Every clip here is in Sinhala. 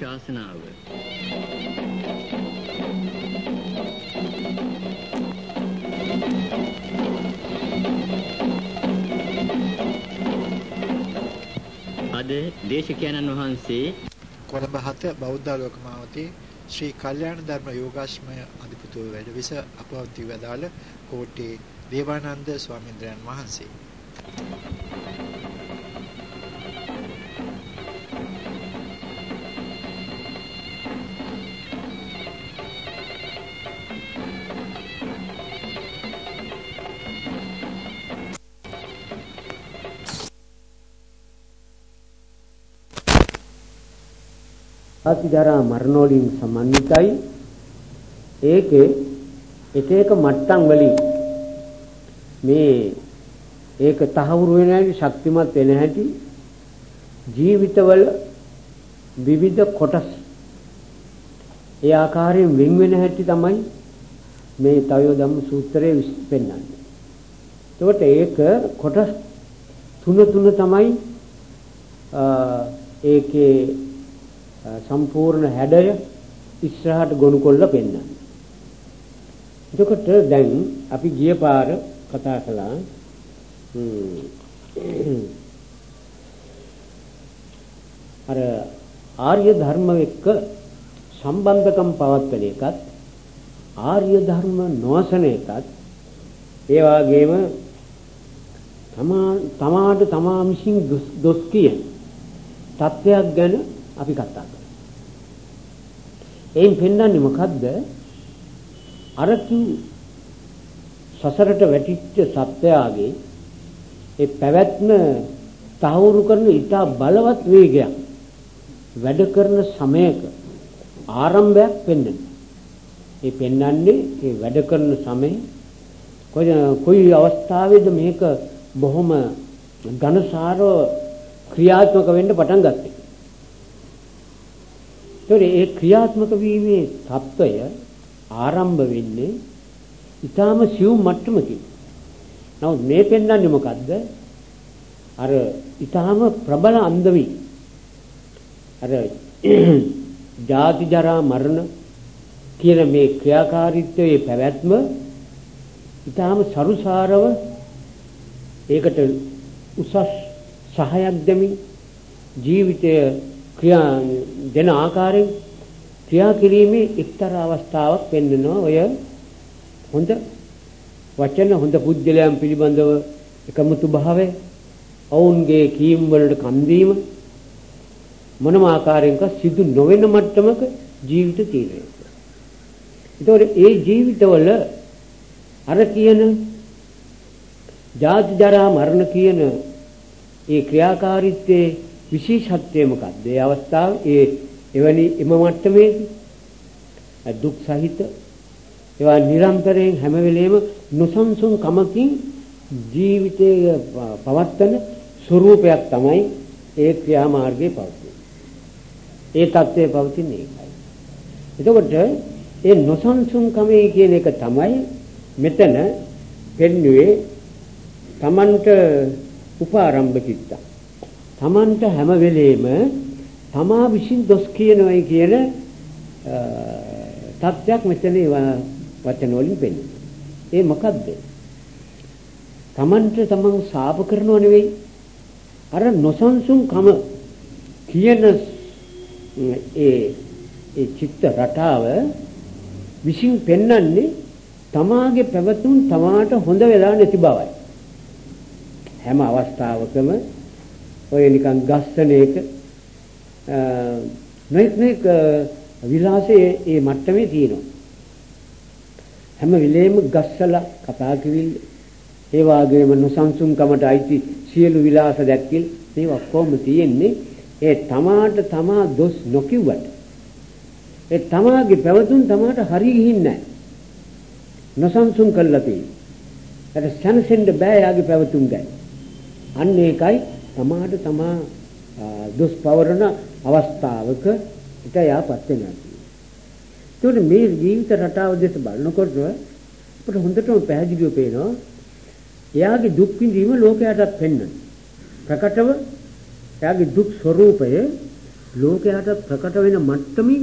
ධර්මානුශාසනාව අද දේශකයන්න් වහන්සේ කොළඹ හත බෞද්ධ ලෝකමාවතී ශ්‍රී කල්යාණ ධර්ම යෝගාශ්‍රමය අධිපතිව වැඩ විස අපවත්ති වදාළ කෝට්ටේ දේවානන්ද ස්වාමීන්ද්‍රයන් වහන්සේ. ජාතිජරා මරණ වලින් සමන්විතයි ඒකේ එක එක මට්ටම් වලින් මේ ඒක තහවුරු වෙන හැටි ශක්තිමත් වෙන හැටි ජීවිතවල විවිධ කොටස් ඒ ආකාරයෙන් වෙන් වෙන හැටි තමයි මේ තවයෝ ධම්ම සූත්‍රයේ පෙන්වන්නේ. එතකොට ඒක කොටස් තුන තුන තමයි ඒකේ සම්පූර්ණ හැඩය ඉස්සරහට ගොනු කොල්ල පෙන්වන්නේ. එතකොට දැන් අපි ගිය පාර කතා කළා අර ආර්ය ධර්ම එක්ක සම්බන්ධකම් පවත්වන එකත් ආර්ය ධර්ම නොසන එකත් ඒ වගේම තමා තමාට තමා විසින් දොස් කියන තත්වයක් ගැන අපි කතා කරා. එයින් පෙන්වන්නේ මොකද්ද? අර කිව් සසරට වැටිච්ච සත්‍යයගේ ඒ පැවැත්ම තහවුරු කරන ඊට බලවත් වේගයක් වැඩ කරන සමයක ආරම්භයක් පෙන්වන. ඒ පෙන්වන්නේ ඒ වැඩ කරන සමය කොයි අවස්ථාවේද මේක බොහොම ඝනසාරව ක්‍රියාත්මක වෙන්න පටන් ගත්තේ. ඒතර ඒ ක්‍රියාත්මක වීමේ తত্ত্বය ආරම්භ වෙන්නේ ඊටාම සියුම් මට්ටමකින්. නමුත් මේ පෙන්වන්නේ මොකද්ද? අර ඊටාම ප්‍රබල අන්දවි. අර ජාති ජරා මරණ කියන මේ ක්‍රියාකාරීත්වයේ පැවැත්ම ඊටාම සරුසාරව ඒකට උසස් සහයක් දෙමින් ජීවිතය ක්‍රියා දෙන ආකාරයෙන් ක්‍රියා කිරීමේ එක්තරා අවස්ථාවක් පෙන්වනවා. ඔය හොඳ වචන හොඳ පුද්ගලයන් පිළිබඳව එකමුතු භාවය ඔවුන්ගේ කීම් වලට කන් දීම මොනම ආකාරයක සිදු නොවන මට්ටමක ජීවිත තීරණය ඒතකොට ඒ ජීවිතවල අර කියන ජාති ජරා මරණ කියන ඒ ක්‍රියාකාරීත්වයේ විශේෂත්වය මොකක්ද? ඒ අවස්ථාව ඒ එවැනි එම මට්ටමේදී දුක් සහිත ඒවා නිරන්තරයෙන් හැම වෙලෙම නොසන්සුන් කමකින් ජීවිතයේ පවත්තන ස්වરૂපයක් තමයි ඒ ක්‍රියාමාර්ගයේ පවතින්නේ. ඒ தත්ත්වයේ පවතින එකයි. එතකොට ඒ නොසන්සුන් කමේ කියන එක තමයි මෙතන පෙන්වුවේ Tamanට උපාරම්භ කිත්තා. Tamanට හැම වෙලෙම තමා විසින් දොස් කියනවායි කියන තත්ත්වයක් මෙතන වචන වලින් පෙන්නනවා. ඒ මොකද්ද? Tamanට තමන් සාප කරනව නෙවෙයි. අර නොසන්සුන් කම කියන ඒ ඒ චිත්ත රටාව විසින් පෙන්වන්නේ තමාගේ පැවතුම් තමාට හොඳ වෙලා නැති බවයි. හැම අවස්ථාවකම ඔය නිකන් ගස්සන එක නොයෙක් නොයෙක් විලාසයේ ඒ මට්ටමේ තියෙනවා. හැම වෙලේම ගස්සලා කතා කිවිල් ඒ වගේම නොසන්සුන්කමට අයිති සියලු විලාස දැක්කිල් මේ ඔක්කොම තියෙන්නේ ඒ තමාට තමා දොස් නොකියුවට ඒ තමාගේ පැවතුම් තමාට හරි ගිහින් නැහැ. නොසන්සුන් කළා තියෙන්නේ. ඒක සනසෙන්න බෑ යාගේ පැවතුම් ගැන. අන්න ඒකයි තමාට තමා දොස් පවරන අවස්ථාවක ඊට යාපත් වෙනවා. ඒකට මේ ජීවිත රටාව දෙස බලනකොට අපිට හොඳටම පැහැදිලිව පේනවා එයාගේ දුක් විඳීම ලෝකයටත් පෙන්වන. ප්‍රකටව එයාගේ දුක් ස්වરૂපය ලෝකයට ප්‍රකට වෙන මට්ටමින්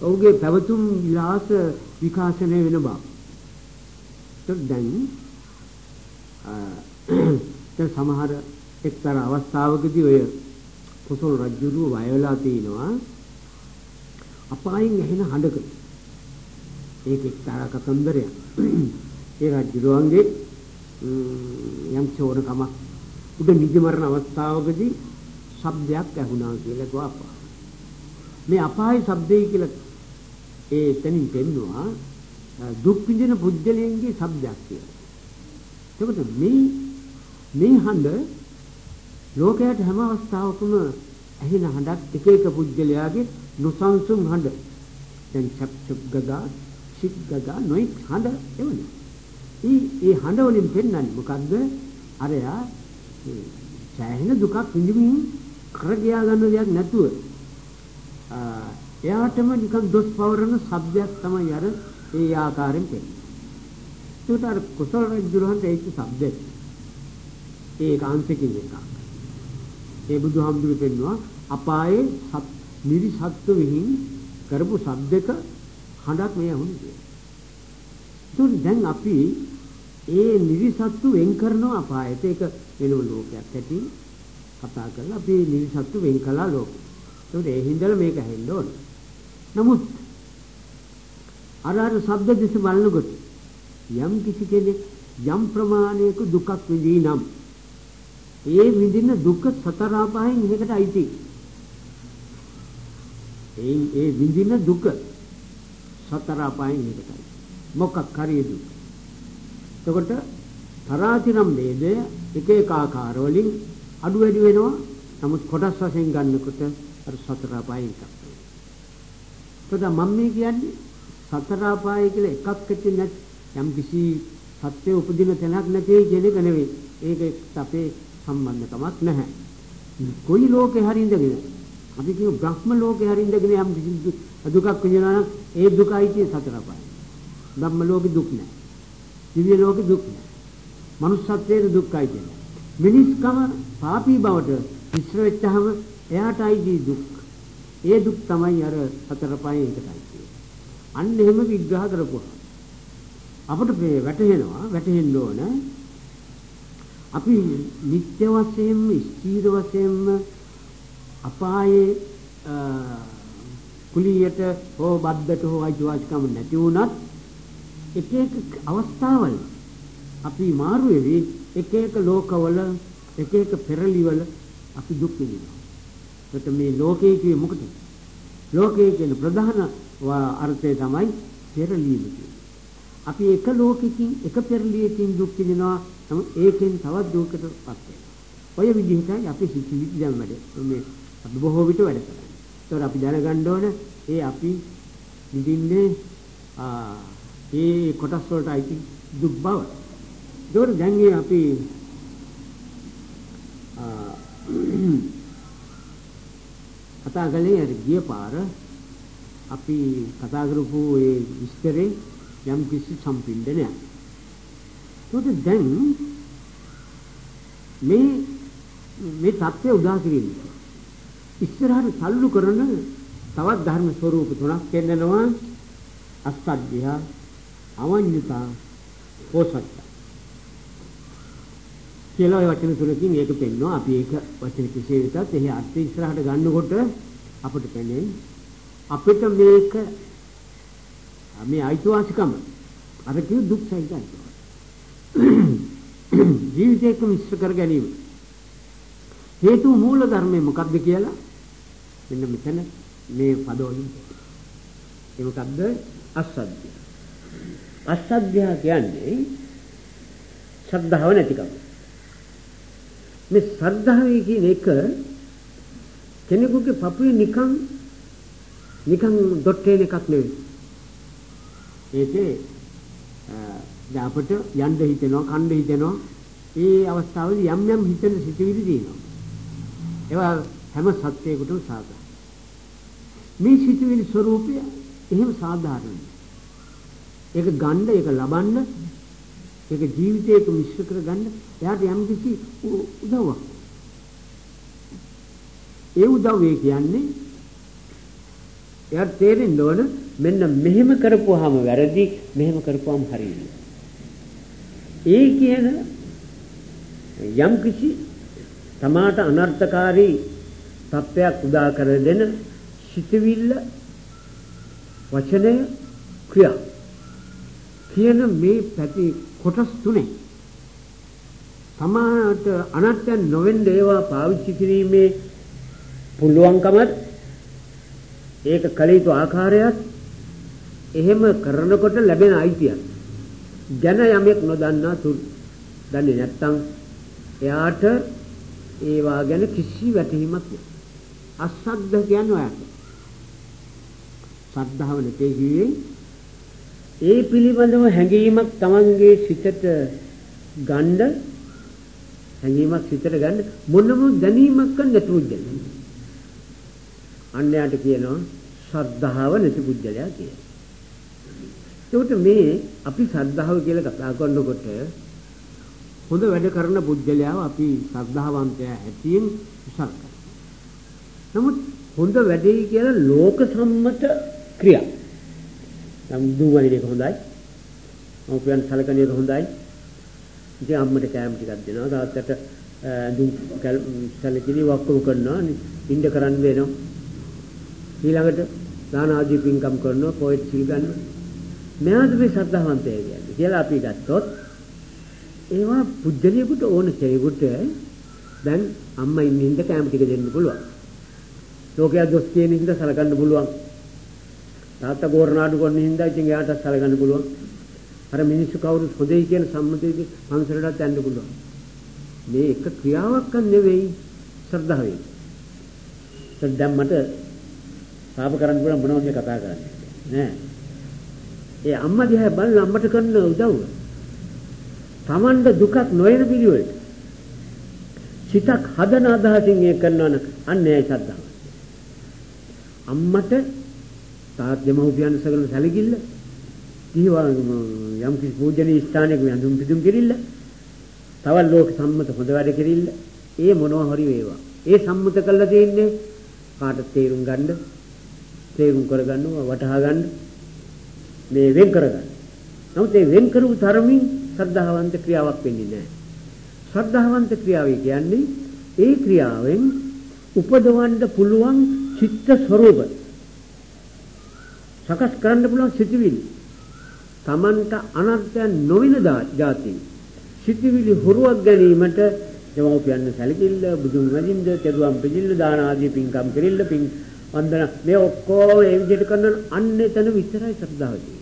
ඔහුගේ පැවතුම් විලාස විකාශනය වෙන බව. දැන් දැන් සමහර එක්තරා අවස්ථාවකදී ඔය කොසල් රජුරුව වය වෙලා තිනවා අපායින් ඇහෙන හඬක. ඒක එක්තරා කතන්දරයක්. ඒ රජුරුවන්ගේ යම් චෝරකමක් උඩ නිදි මරණ අවස්ථාවකදී ශබ්දයක් ඇහුණා කියලා කිව්වා අපා. මේ අපාය ශබ්දේ කියලා ඒ තනින් පෙන්නවා දුක් විඳින පුද්ගලයන්ගේ ශබ්දයක් කියලා. එතකොට මේ මේ හඬ ලෝකයට හැම අවස්ථාවකම ඇහෙන හඬක් එක එක පුද්ගලයාගේ නොසන්සුන් හඬ. දැන් චප් චප් ගගා, චික් ගගා නොයික් හඬ එවනේ. ඊ ඒ හඬ වලින් පෙන්වන්නේ මොකද්ද? අරයා සෑහෙන දුකක් විඳින්න කරගියා ගන්න දෙයක් නැතුව එයාටම නිකන් දොස් පවරන શબ્දයක් තමයි අර ඒ ආකාරයෙන් පෙන්නේ. ඒකට අර කුසල රජුරහන්ට ඒක શબ્දෙ. ඒකාන්තිකින් එකක්. ඒ බුදුහාමුදුරු පෙන්නවා අපායේ සත් නිරිසත්තු විහිං කරපු શબ્දක හඬක් මේ වුණේ කියලා. දැන් අපි ඒ නිරිසත්තු වෙන් කරනවා අපායට ඒක වෙනම ලෝකයක් ඇති කතා කරලා අපි නිරිසත්තු වෙන් කළා ලෝකෙ. ඒකට ඒ හින්දා මේක ඇහෙන්න ඕන. නමුත් අර අර ශබ්ද දිස බලනකොට යම් කිසි කෙනෙක් යම් ප්‍රමාණයක දුකක් විඳී නම් ඒ විඳින දුක සතර අපායන් එකකට අයිති. ඒ ඒ විඳින දුක සතර අපායන් එකටයි. මොකක් හරි දුක. එතකොට තරාතිරම් වේදය එක එක ආකාර වලින් අඩු වැඩි වෙනවා. නමුත් කොටස් වශයෙන් ගන්නකොට අර සතර අපායන් එකක්. එතකොට මම මේ කියන්නේ සතර අපාය කියලා එකක් ඇති නැත් යම් කිසි සත්‍ය උපදින තැනක් නැtei කියන එක නෙවෙයි. ඒක අපේ සම්බන්ධකමක් නැහැ. කොයි ලෝකේ හරි ඉඳගෙන අපි කියමු බ්‍රහ්ම ලෝකේ හරි ඉඳගෙන යම් කිසි දුකක් විඳිනවා නම් ඒ දුකයි tie සතර අපාය. බ්‍රහ්ම ලෝකේ දුක් නැහැ. දිව්‍ය ලෝකේ දුක් නැහැ. manussත්වයේ දුක්ඛයි කියන්නේ. මිනිස්කම පාපී බවට මිශ්‍ර වෙච්චහම එයාටයි දුක්. ඒ දුක් තමයි අර සතර පහේ එකටයි කියන්නේ. අන්න එහෙම විග්‍රහ කරපුවා. අපිට මේ වැටහෙනවා වැටහෙන්න ඕන අපි නිත්‍ය වශයෙන්ම ස්ථීර වශයෙන්ම අපායේ කුලියට හෝ බද්දට හෝ අයිතිවාසිකම් නැති වුණත් එක එක අවස්ථාවල අපි මාරු වෙවි එක එක ලෝකවල එක එක පෙරලිවල අපි දුක් විඳිනවා. ඒත් මේ ලෝකයේ කියේ මොකද? ලෝකයේ කියන ප්‍රධාන අර්ථය තමයි පෙරලීම අපි එක ලෝකෙකින් එක පෙරලියකින් දුක් විඳිනවා. නමුත් ඒකෙන් තවත් දුකකටපත් වෙනවා. ඔය විදිහටයි අපි සිතිවිලි දැන් වැඩ මේ අපි බොහෝ විට වැඩ කරන්නේ. ඒතකොට අපි දැනගන්න ඕන ඒ අපි විඳින්නේ ආ ඒ කොටස් වලට අයිති දුක් බව. ඒකට දැන් අපි කතා කළේ අර ගිය පාර අපි කතා කරපු ඒ විස්තරේ යම් කිසි සම්පින්දනයක්. ඒකට දැන් මේ මේ தත්ත්වය උදා කිරීම. ඉස්සරහට සල්ලු කරන තවත් ධර්ම ස්වરૂප තුනක් පෙන්නනවා අස්සද්ධිය අවඤ්ඤතා පෝසත්ත කියලා ඔය වචන තුනකින් ඒක පෙන්වනවා අපි ඒක වචන කෙසේ වෙතත් එහි අර්ථය ඉස්සරහට ගන්නකොට අපිට පෙනේ අපිට මේක මේ අයිතිවාසිකම. අර කිව් දුක් සහිතයි ජීවිතේක මිශ්‍ර කර ගැනීම. හේතු මූල ධර්මයේ මොකක්ද කියලා? මෙන්න මෙතන මේ පදවලින් ඒ මොකක්ද අසද්ද අසද්ධ්‍ය කියන්නේ ශ්‍රද්ධාව නැතිකම. මේ ශ්‍රද්ධාවේ කියන එක කෙනෙකුගේ පපුවේ නිකන් නිකන් දොට්ටේන එකක් නෙවෙයි. ඒකේ දැන් අපිට යන්න හිතෙනවා, කන්න හිතෙනවා. ඒ අවස්ථාවේදී යම් යම් හිතෙන සිතුවිලි තියෙනවා. ඒවා හැම සත්‍යයකටම සාධාරණයි. මේ සිතුවිලි ස්වરૂපය එහෙම සාධාරණයි. ඒක ගන්න, ඒක ලබන්න, ඒක ජීවිතයක මිශ්‍ර කරගන්න එයාට යම් කිසි උදව්වක්. ඒ උදව්වේ කියන්නේ එයාට තේරෙන්න ඕන මෙන්න මෙහෙම කරපුවාම වැරදි මෙහෙම කරපුවාම හරියි. ඒ කියන යම් කිසි තමාට අනර්ථකාරී තත්ත්වයක් උදා කර දෙන සිතවිල්ල වචනය ක්‍රියා කියන මේ පැති කොටස් තුනේ තමාට අනර්ථයන් නොවෙන්න ඒවා පාවිච්චි කිරීමේ පුළුවන්කමත් ඒක කළ යුතු ආකාරයත් එහෙම කරනකොට ලැබෙන අයිතියක් ගැන යමෙක් නොදන්නා තුරු දන්නේ නැත්නම් එයාට ඒවා ගැන කිසි වැටහීමක් නැහැ. අසද්ද කියන්නේ ඔයාට. සද්ධාව නැtei කිව්වේ ඒ පිළිබඳව හැඟීමක් Tamanගේ සිතට ගන්න හැඟීමක් සිතට ගන්න මොනම දැනීමක් නැතුව ඉන්න. අන්‍යයට කියනවා ශ්‍රද්ධාව නැති පුජ්‍යලයා කියලා. ඒකට මේ අපි ශ්‍රද්ධාව කියලා කතා කරනකොට හොඳ වැඩ කරන පුජ්‍යලයාව අපි ශ්‍රද්ධාවන්තයා හැටියෙන් විශ්වාස කරනවා. නමුත් හොඳ වැඩේ කියලා ලෝක සම්මත ක්‍රියා. නම් දුවන එක හොඳයි. මව්පියන් සලකන එක හොඳයි. ඉතින් අම්මට කෑම ටිකක් දෙනවා. තාත්තට දුම් සැලකිලි වක්කම කරනවා. ඉන්න කරන්න වෙනවා. ඊළඟට දාන ආදී පින්කම් කරනවා. පොයිට් සිල් ගන්නවා. මෙයාද මේ ශ්‍රද්ධාවන්තය කියන්නේ කියලා අපි ගත්තොත් ඒවා පුජ්‍යලියෙකුට ඕන කෙනෙකුට දැන් අම්මා ඉන්න හින්දා කැම ටික දෙන්න පුළුවන්. ලෝකයා දොස් කියන හින්දා සලකන්න පුළුවන්. තාත්තා ගෝරනාඩු කරන හින්දා ඉතින් එයාට සලකන්න පුළුවන්. අර මිනිස්සු කවුරුත් හොඳයි කියන සම්මතයේදී පන්සලටත් යන්න පුළුවන්. මේ එක ක්‍රියාවක් නෙවෙයි ශ්‍රද්ධාවයි. දැන් මට පාප කරන්න පුළුවන් මොනවද කතා කරන්නේ නෑ. ඒ අම්මා දිහා බලලා අම්මට කරන උදව්ව. Tamanda දුකක් නොයන පිළිවෙලට. සිතක් හදන අදහසින් ඒ කරනවන අන්න ඒයි ශ්‍රද්ධාව. අම්මට තාත් දෙමව්පියන් සකල සැලකිල්ල දීවා යම් කිසි පූජනීය ස්ථානයක යඳුම් පිදුම් කිරිල්ල තවත් ලෝක සම්මත හොඳ වැඩ කිරිල්ල ඒ මොනවා හරි වේවා ඒ සම්මත කළා තියෙන්නේ කාට තේරුම් ගන්න තේරුම් කරගන්නව වටහා ගන්න මේ වෙන් කරගන්න. නමුත් ඒ වෙන් කරපු තරමින් ශ්‍රද්ධාවන්ත ක්‍රියාවක් වෙන්නේ නැහැ. ශ්‍රද්ධාවන්ත ක්‍රියාවයි කියන්නේ ඒ ක්‍රියාවෙන් උපදවන්න පුළුවන් චිත්ත ස්වરૂප සකස් කරන්න පුළුවන් සිතිවිලි. තමන්ට අනර්ථයන් නොවන જાති. සිතිවිලි හුරුවක් ගැනීමට දෙමව්පියන් සැලකිල්ල බුදුන් වදින්න තෙරුවන් පිළිල්ල දාන ආදී පින්කම් කෙරෙල්ල පින් වන්දන. මේ ඔක්කොම ඒ විදිහට කරන අන්න එතන විතරයි ශ්‍රද්ධාව තියෙන්නේ.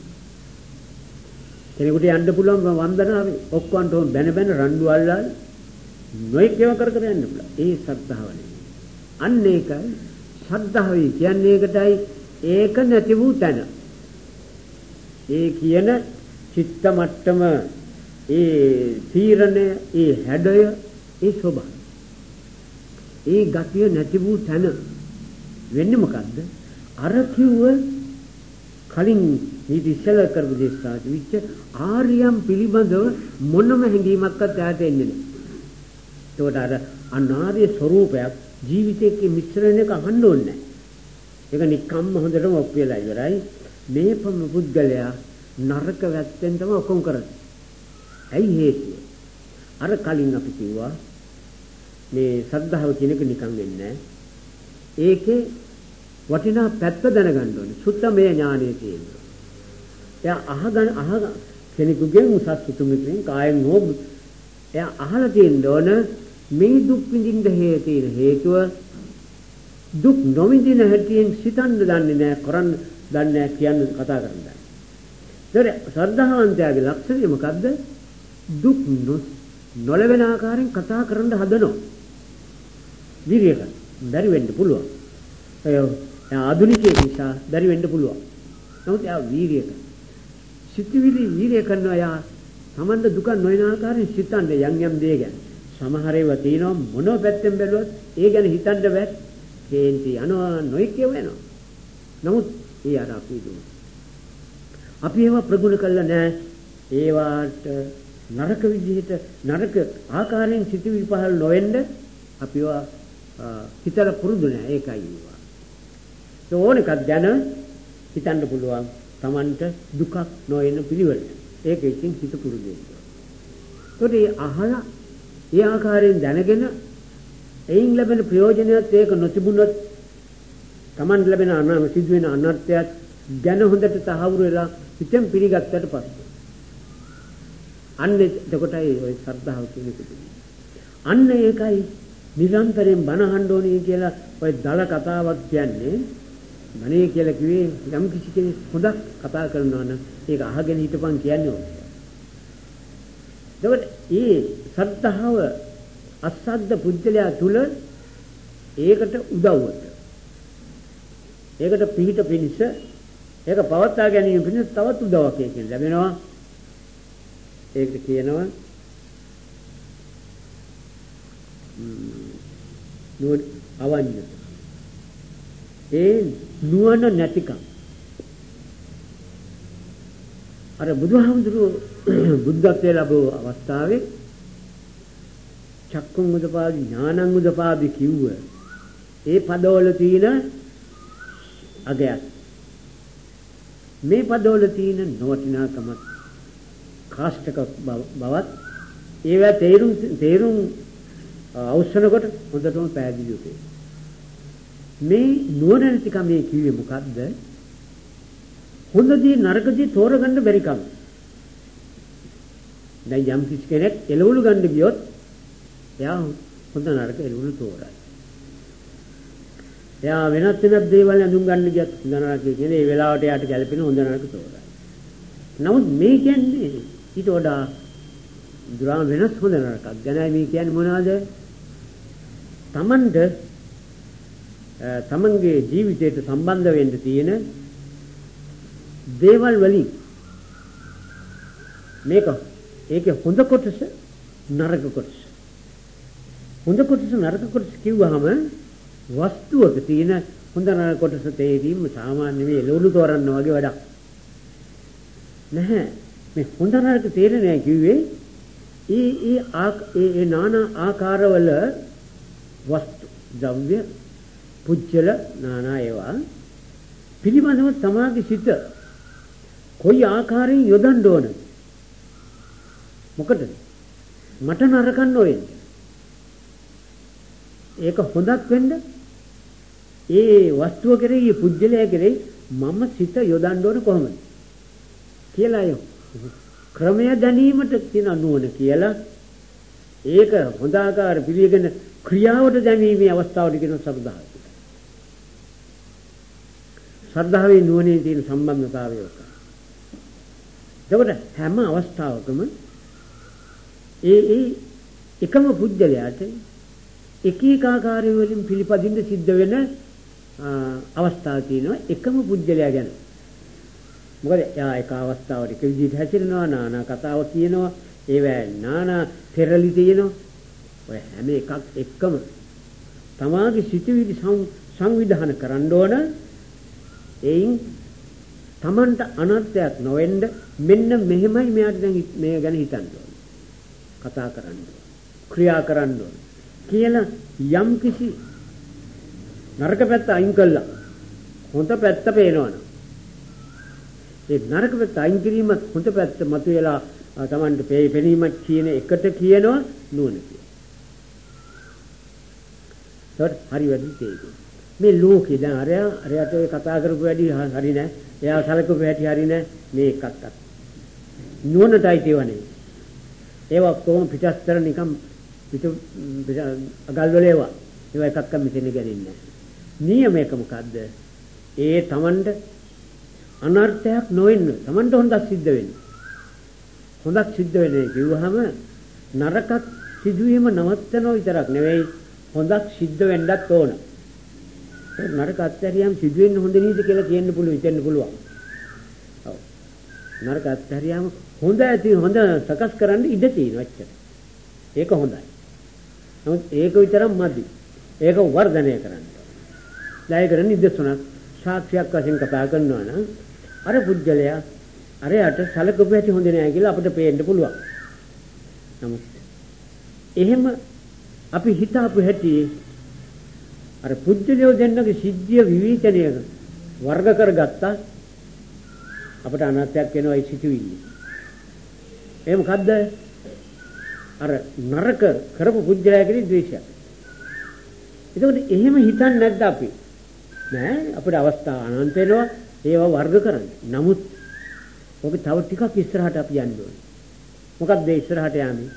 කෙනෙකුට යන්න පුළුවන් වන්දනාවේ ඔක්කොන්ට බැන බැන රණ්ඩු අල්ලල් නොයෙක් ඒවා කර කර යන්න පුළුවන් ඒ ශ්‍රද්ධාව නෙවෙයි අන්න ඒකයි ශ්‍රද්ධාවයි කියන්නේ ඒකටයි ඒක නැති වූ තැන. ඒ කියන චිත්ත මට්ටම ඒ තීරණය ඒ හැඩය ඒ ස්වභාවය. ඒ ගතිය නැති වූ තැන වෙන්නේ මොකද්ද? අර කිව්ව කලින් ඊට ඉස්සෙල්ලා කරපු දේශාච විච්ච ආර්යම් පිළිබඳව මොනම හැඟීමක්වත් යාට එන්නේ නැහැ. ඒකට අර අනාර්ය ස්වરૂපයක් ජීවිතයේ මිශ්‍රණයක අහන්න ඕනේ නැහැ. ඒක නිකම්ම හොඳටම ඔප් වෙලා ඉවරයි. මේ පම පුද්ගලයා නරක වැත්තෙන් තමයි ඔක්කොම කරන්නේ. ඇයි හේතුව? අර කලින් අපි කිව්වා මේ සද්ධාව කියන එක නිකන් වෙන්නේ ඒකේ වටිනා පැත්ත දැනගන්න ඕනේ. සුත්තමය ඥානය තියෙනවා. එයා අහගන අහ කෙනෙකුගෙන් උසස් සුතුමිකෙන් කායෙන් හෝ එයා අහලා තියෙන්න ඕන මේ දුක් විඳින්න හේතු හේතුව දුක් නොවිඳින හැටියෙන් සිතන්න දන්නේ නැහැ කරන්න දන්නේ නැහැ කියන්න කතා කරන්න. ඒතර ශ්‍රද්ධාවන්තයාගේ ලක්ෂණය මොකද්ද? දුක් නොලැබෙන ආකාරයෙන් කතා කරන්න හදනවා. විරියක බැරි වෙන්න පුළුවන්. ඒ ආධුනිකයෙක් නිසා බැරි වෙන්න පුළුවන්. නමුත් එයා වීරියක. සිතවිලි වීරිය කරනවා එයා තමන්ද දුක නොවන ආකාරයෙන් සිතන්නේ යම් යම් දේ ගැන. සමහර ඒවා තියෙනවා මොනව පැත්තෙන් බැලුවත් ඒ ගැන හිතන්න බෑ. කේන්ති යනවා නොයෙක් ඒවා යනවා. නමුත් ඒ අර අපි දුන. අපි ඒවා ප්‍රගුණ කළා නෑ. ඒවාට නරක විදිහට නරක ආකාරයෙන් සිතුවිලි පහළ නොවෙන්න අපිව හිතලා පුරුදු නෑ ඒකයි ඒවා. ඒ ඕන එකක් දැන හිතන්න පුළුවන් Tamanට දුකක් නොඑන පිළිවෙල. ඒක ඉතින් හිත පුරුදු වෙනවා. ඒකට අහලා ඒ ආකාරයෙන් දැනගෙන එයින් ලැබෙන ප්‍රයෝජනයත් ඒක නොතිබුණොත් Taman ලැබෙන අනාම සිදුවෙන අනර්ථයත් ගැන හොඳට තහවුරු වෙලා හිතෙන් පිළිගත්තට පස්සේ අන්න එතකොටයි ওই ශ්‍රද්ධාව කියන එක අන්න ඒකයි නිරන්තරයෙන් බණ අහන්න ඕනේ කියලා ওই දල කතාවක් කියන්නේ මනේ කියලා කිව්වේ යම් කිසි කෙනෙක් හොඳක් කතා කරනවා නම් ඒක අහගෙන හිටපන් කියන්නේ ඕක. එතකොට මේ ශ්‍රද්ධාව අසද්ද පුජ්‍යලයා තුල ඒකට උදව්වට. ඒකට පිහිට පිනිස ඒක පවත්වා ගැනීම පිණිස තවත් උදව්වක් කියන ලැබෙනවා. ඒකට කියනවා නුවණ අවඤ්ඤ ඒ නුවණ නැතිකම් අර බුදුහාමුදුරුවෝ බුද්ධත්වයේ ලැබුව අවස්ථාවේ චක්කුම් උදපාදි ඥානං උදපාදි කිව්ව ඒ පදවල තියෙන අගයක් මේ පදවල තියෙන නොවටිනාකම කාෂ්ඨක බවත් ඒවා තේරුම් තේරුම් අවශ්‍යනකොට හොඳටම පැහැදිලි වෙයි. මේ නුවණ නැතිකම මේ කිව්වේ මොකද්ද? හොඳදී නරකදී තෝරගන්න බැරි කම. දැන් යම් කිසි කෙනෙක් එළවලු ගන්න ගියොත් එයා හොඳ නරක එළවලු තෝරයි. එයා වෙනත් වෙනත් දේවල් අඳුන් ගන්න ගියත් හොඳ නරක කියන්නේ ඒ වෙලාවට එයාට ගැළපෙන හොඳ නරක තෝරයි. නමුත් මේ කියන්නේ ඊට වඩා දුරාම වෙනස් හොඳ නරකක්. ගැනයි මේ කියන්නේ මොනවද? Tamanට තමන්ගේ ජීවිතයට සම්බන්ධ වෙන්න තියෙන දේවල් වලින් මේක ඒකේ හොඳ කොටස නරක කොටස. හොඳ කොටස නරක කොටස කිව්වහම වස්තුවක තියෙන හොඳ නරක කොටස තේරීම සාමාන්‍ය මේ එළවලු තෝරන්න වගේ වැඩක් නැහැ. මේ හොඳ නරක තේරෙන්නේ කිව්වේ ඒ ඒ ඒ නානා ආකාරවල වස්තු ද්‍රව්‍ය පුච්චල නානා ඒවා. පිළිබඳව තමාගේ සිත කොයි ආකාරයෙන් යොදන්න ඕන? මොකටද? මට නරකන්න ඕනේ. ඒක හොඳක් වෙන්න ඒ වස්තුව කෙරෙහි පුජ්‍යලය කෙරෙහි මම සිත යොදන්න ඕන කොහොමද? කියලා යෝ ක්‍රමය දැනීමට කියන නුවණ කියලා ඒක හොඳ ආකාර පිළිගෙන ක්‍රියාවට දැමීමේ අවස්ථාවට කියන සබදාව. ශ්‍රද්ධාවේ නුවණේ තියෙන සම්බන්ධතාවය ඔක. එතකොට හැම අවස්ථාවකම ඒ ඒ එකම පුජ්‍යලයට එක එක ආකාරය වලින් පිළිපදින්න සිද්ධ වෙන අවස්ථා තියෙනවා එකම පුජ්‍යලයා ගැන. මොකද එයා එක අවස්ථාවකට එක විදිහට හැසිරෙනවා නානා කතාව කියනවා ඒවැ නානා පෙරලි තියෙනවා ඔය හැම එකක් එක්කම තමාගේ සිතුවිලි සංවිධානය කරන්න ඕන එයින් Tamanට අනර්ථයක් නොවෙන්න මෙන්න මෙහෙමයි මෙයාට දැන් මේ ගැන හිතන්න ඕන. කතා කරන්න ඕන. ක්‍රියා කරන්න ඕන. කියලා යම් කිසි නරක පැත්ත අයින් කළා. හොඳ පැත්ත පේනවනේ ඒ නරක පැත්ත අයින් කිරීමත් හොඳ පැත්ත මතුවලා Tamanට පෙනීමක් කියන එකට කියනවා නුවණ කියලා. ඒත් හරි වැඩි තේරෙන්නේ. මේ ලෝකේ දැන් අරයා අරයාට ඔය කතා කරපු වැඩි හරි නෑ. එයා සලකපු හැටි හරි නෑ. මේ එකක්වත්. නුවණටයි තේවනේ. ඒවා කොහොම පිටස්තර නිකම් පිට අගල් වල ඒවා. ඒවා එකක්වත් මෙතන ගන්නේ නෑ. නියමයක මොකද්ද? ඒ Tamanට අනර්ථයක් නොවෙන්න Tamanට හොඳක් සිද්ධ වෙන්න. හොඳක් සිද්ධ වෙන්නේ කිව්වහම නරකක් සිදුවීම නවත්තනෝ විතරක් නෙවෙයි හොඳක් සිද්ධ වෙන්නත් ඕන. නරක අත්හැරියම් සිදුවෙන්න හොඳ නීද කියලා කියන්න පුළුවන් හිතෙන්න පුළුවන්. ඔව්. නරක අත්හැරියම් හොඳ ඇති හොඳ සකස් කරන්න ඉඩ තියෙනවා එච්චර. ඒක හොඳයි. නමුත් ඒක විතරක් මදි. ඒක වර්ධනය කරන්න. දැන් ඒකට නිදර්ශනක් සාක්ෂියක් වශයෙන් කතා කරනවා නම් අර පුද්ගලයා අරයට සලකපු හැටි හොඳ නෑ කියලා අපිට පේන්න පුළුවන්. නමුත් එහෙම අපි හිතාපු හැටි අර පුජ්‍යලියෝ දෙන්නගේ සිද්ධිය විවේචනය වර්ග කරගත්තා අපට අනත්යක් වෙනවා ඒ සිතුවිලි. ඒ මොකද්ද? අර නරක කරපු පුජ්‍යලයා කෙරෙහි ද්වේෂයක්. එතකොට එහෙම හිතන්නේ නැද්ද අපි? නෑ අපිට අවස්ථා අනන්ත වෙනවා ඒවා වර්ග කරන්න. නමුත් ඔබ තව ටිකක් ඉස්සරහට අපි යන්න ඕනේ. මොකක්ද ඒ ඉස්සරහට යන්නේ?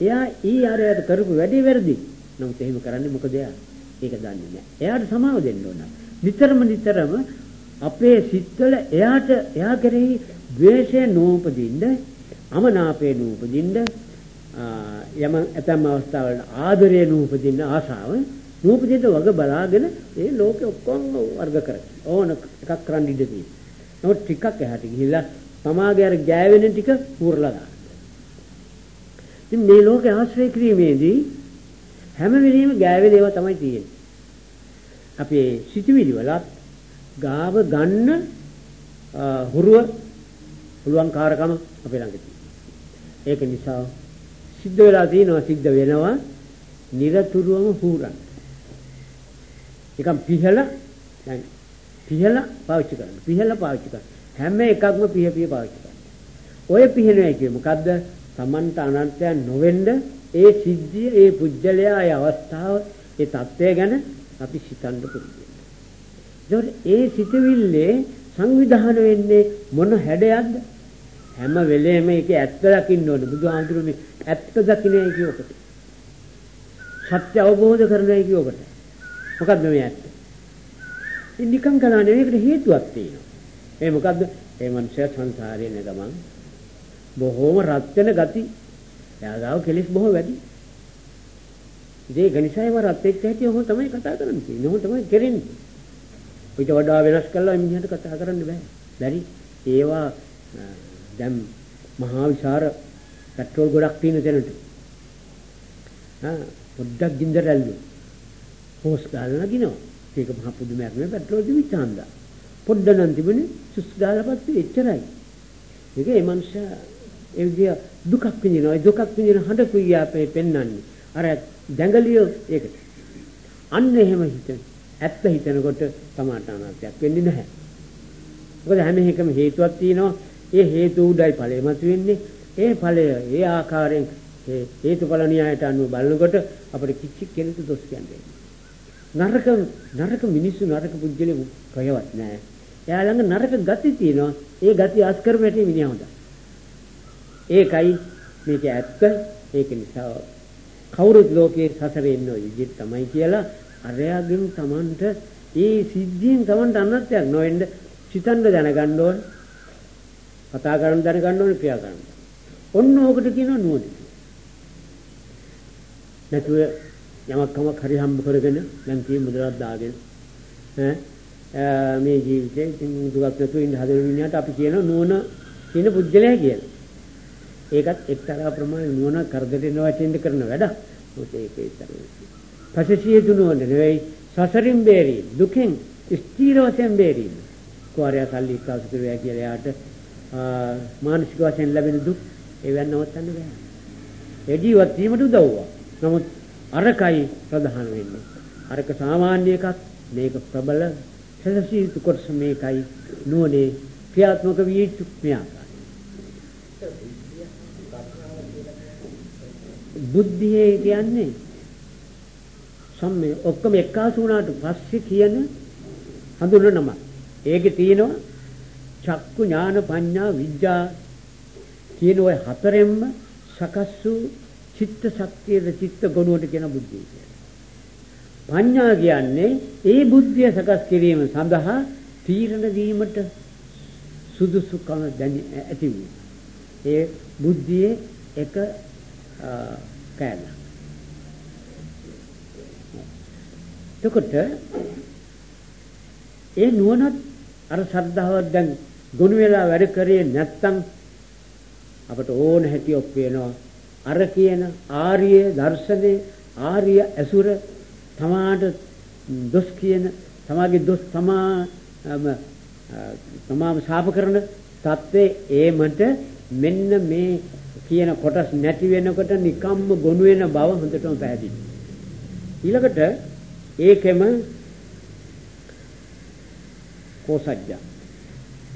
එයා ඊ ආරයට කරපු වැඩි වැරදි. නමුත් එහෙම කරන්නේ මොකද එයා? ඒක දන්නේ නැහැ. එයාට සමාව දෙන්න ඕන. නිතරම නිතරම අපේ සිත්වල එයාට එයා කෙරෙහි ද්වේෂය නූපදින්න, අමනාපය නූපදින්න, යම ඇතම් අවස්ථාවල ආදරය නූපදින්න ආශාව නූපදින්න වග බලාගෙන ඒ ලෝකෙ ඔක්කොම වර්ග කරගන්න. ඕන එකක් කරන්න ඉඩ තියෙනවා. නමුත් ටිකක් එහාට ගිහිල්ලා තමාගේ අර ගෑවෙන ටික පුරලා දාන්න. ඉතින් මේ ලෝකේ ආශ්‍රය කිරීමේදී හැම වෙලෙම ගෑවෙන ඒවා තමයි තියෙන්නේ. අපේ සිතුවිලි වලත් ගාව ගන්න හුරුව පුළුවන් කාරකම අපේ ළඟ තියෙනවා. ඒක නිසා සිද්ධ වෙලා තියෙනවා සිද්ධ වෙනවා নিরතුරුවම හුරන්න. නිකන් පිහල දැන් පිහල පාවිච්චි කරන්න. පිහල පාවිච්චි කරන්න. හැම එකක්ම පිහ පිහ පාවිච්චි කරන්න. ඔය පිහනවා කියේ මොකද්ද? Tamanta අනර්ථයක් නොවෙන්න ඒ සිද්ධිය, ඒ පුජ්‍යලයා, ඒ අවස්ථාව, ඒ தත්ත්වය ගැන අපි සිතන්න පුරුදු වෙන්න. ඒ සිතවිල්ලේ සංවිධානය වෙන්නේ මොන හැඩයක්ද? හැම වෙලේම ඒක ඇත්ත දකින්න ඕනේ. බුදුහාමුදුරුවෝ මේ ඇත්ත දකින්නයි කියොකට. සත්‍ය අවබෝධ කරගන්නයි කියොකට. මොකද්ද මේ ඇත්ත? ඉතින් නිකන් කළා නෙවෙයි ඒකට හේතුවක් තියෙනවා. ඒ මොකද්ද? ඒ මනුෂ්‍ය සංසාරයේ නේ ගමන් බොහෝම රත් වෙන ගති. එයාගාව කෙලිස් බොහෝ වැඩි. ඒක නිසා ඒව රත් එක්ක ඇටි ඔහොම තමයි කතා කරන්නේ. ඔහොම තමයි කරන්නේ. ඊට වඩා වෙනස් කළා මිනිහට කතා කරන්න බෑ. බැරි. ඒවා දැන් මහා විශාර පෙට්‍රෝල් ගොඩක් තියෙන තැනට. ආ පොඩ්ඩක් ගින්දර ඇල්ලුවා. හොස් ගාලා නගිනවා. ඒක මහා පුදුමයක් නෙවෙයි පෙට්‍රෝල් දිවිචාන්දා. පොඩ්ඩ නම් තිබුණේ සුස් ගාලාපත් එච්චරයි. ඒක ඒ මනුස්සයා ඒ විදිය දුකක් විඳිනවා. ඒ දුකක් විඳින හඬකුයි අපේ පෙන්වන්නේ. අර දැඟලිය ඒකට. අන්න එහෙම හිතන. ඇත්ත හිතනකොට සමාට අනාත්යක් වෙන්නේ නැහැ. මොකද හැම එකම හේතුවක් තියෙනවා. ඒ හේතු උඩයි ඵලෙ මතුවෙන්නේ. ඒ ඵලය ඒ ආකාරයෙන් ඒ හේතුඵල න්‍යායට අනුව බලනකොට අපිට කිසි කෙනෙකු දොස් කියන්නේ නරක නරක මිනිස්සු නරක පුජ්‍යලෙ කොහෙවත් නැහැ. එයා ළඟ නරක ගති තියෙනවා. ඒ ගති අස්කරමැටි මිනිහා හොඳයි. ඒකයි මේක ඇත්ත. ඒක නිසා කවුරුත් ලෝකයේ සසරේ ඉන්න විදිහ තමයි කියලා අරයාගෙන් Tamanට ඒ සිද්ධියෙන් Tamanට අනර්ථයක් නොවෙන්න සිතන්න දැනගන්න ඕන. කතා කරන්න දැනගන්න ඕන ක්‍රියා කරන්න. ඔන්න ඕකට කියනවා නුවණ. නැතුව යමක් කමක් හරි හම්බ කරගෙන දැන් තියෙන මුදලක් දාගෙන ඈ මේ ජීවිතේ ඉතින් දුකක් නැතුව ඉන්න හදන මිනිහට අපි කියන නුවණ කියන පුජ්‍යලයා කියලා. ඒකත් එක්තරා ප්‍රමාණයක් නුවණ කරදරේන වශයෙන් කරන වැඩක්. මොකද ඒකේ තරම්. පසසිය දුනෝන නෙවෙයි සසරින් බේරීම දුකෙන් ස්ථීර වශයෙන් බේරීම. කුාරය සල්ලි කාසු කරුවා කියලා යාට මානසික වශයෙන් ලැබෙන දුක් ඒවෙන් නවත්තන්න බෑ. ඒ ජීවත් වීමට උදව්වා. නමුත් අරකයි ප්‍රධාන වෙන්නේ. අරක සාමාන්‍ය එකක් මේක ප්‍රබල සැලසීතු කොටස මේකයි නුවණේ ක්‍රියාත්මක විය යුතු මේ බුද්ධිය කියන්නේ සම්මේ ඔක්කොම එක්කාසු වුණාට පස්සේ කියන හඳුනන නම. ඒකේ තියෙනවා චක්කු ඥාන පඤ්ඤා විද්‍යා කියන ওই හතරෙන්ම සකස් වූ චිත්ත ශක්තියද චිත්ත ගුණුවට කියන බුද්ධිය කියලා. පඤ්ඤා කියන්නේ ඒ බුද්ධිය සකස් කිරීම සඳහා තීරණ දීමට සුදුසුකම දැනි ඇති වූ. ඒ බුද්ධියේ එක කෑල්ල. එතකොට ඒ නුවණත් අර ශ්‍රද්ධාවත් දැන් ගොනු වෙලා වැඩ කරේ නැත්තම් අපට ඕන හැටි ඔප් වෙනවා අර කියන ආර්ය දර්ශනේ ආර්ය ඇසුර තමාට දොස් කියන තමාගේ දොස් තමා තමාම ශාප කරන தත්ත්වේ ඒමට මෙන්න මේ කියන කොටස් නැති වෙනකොට නිකම්ම ගොනු වෙන බව හොඳටම පැහැදිලි. ඊළඟට ඒකෙම කෝසජ්ජා.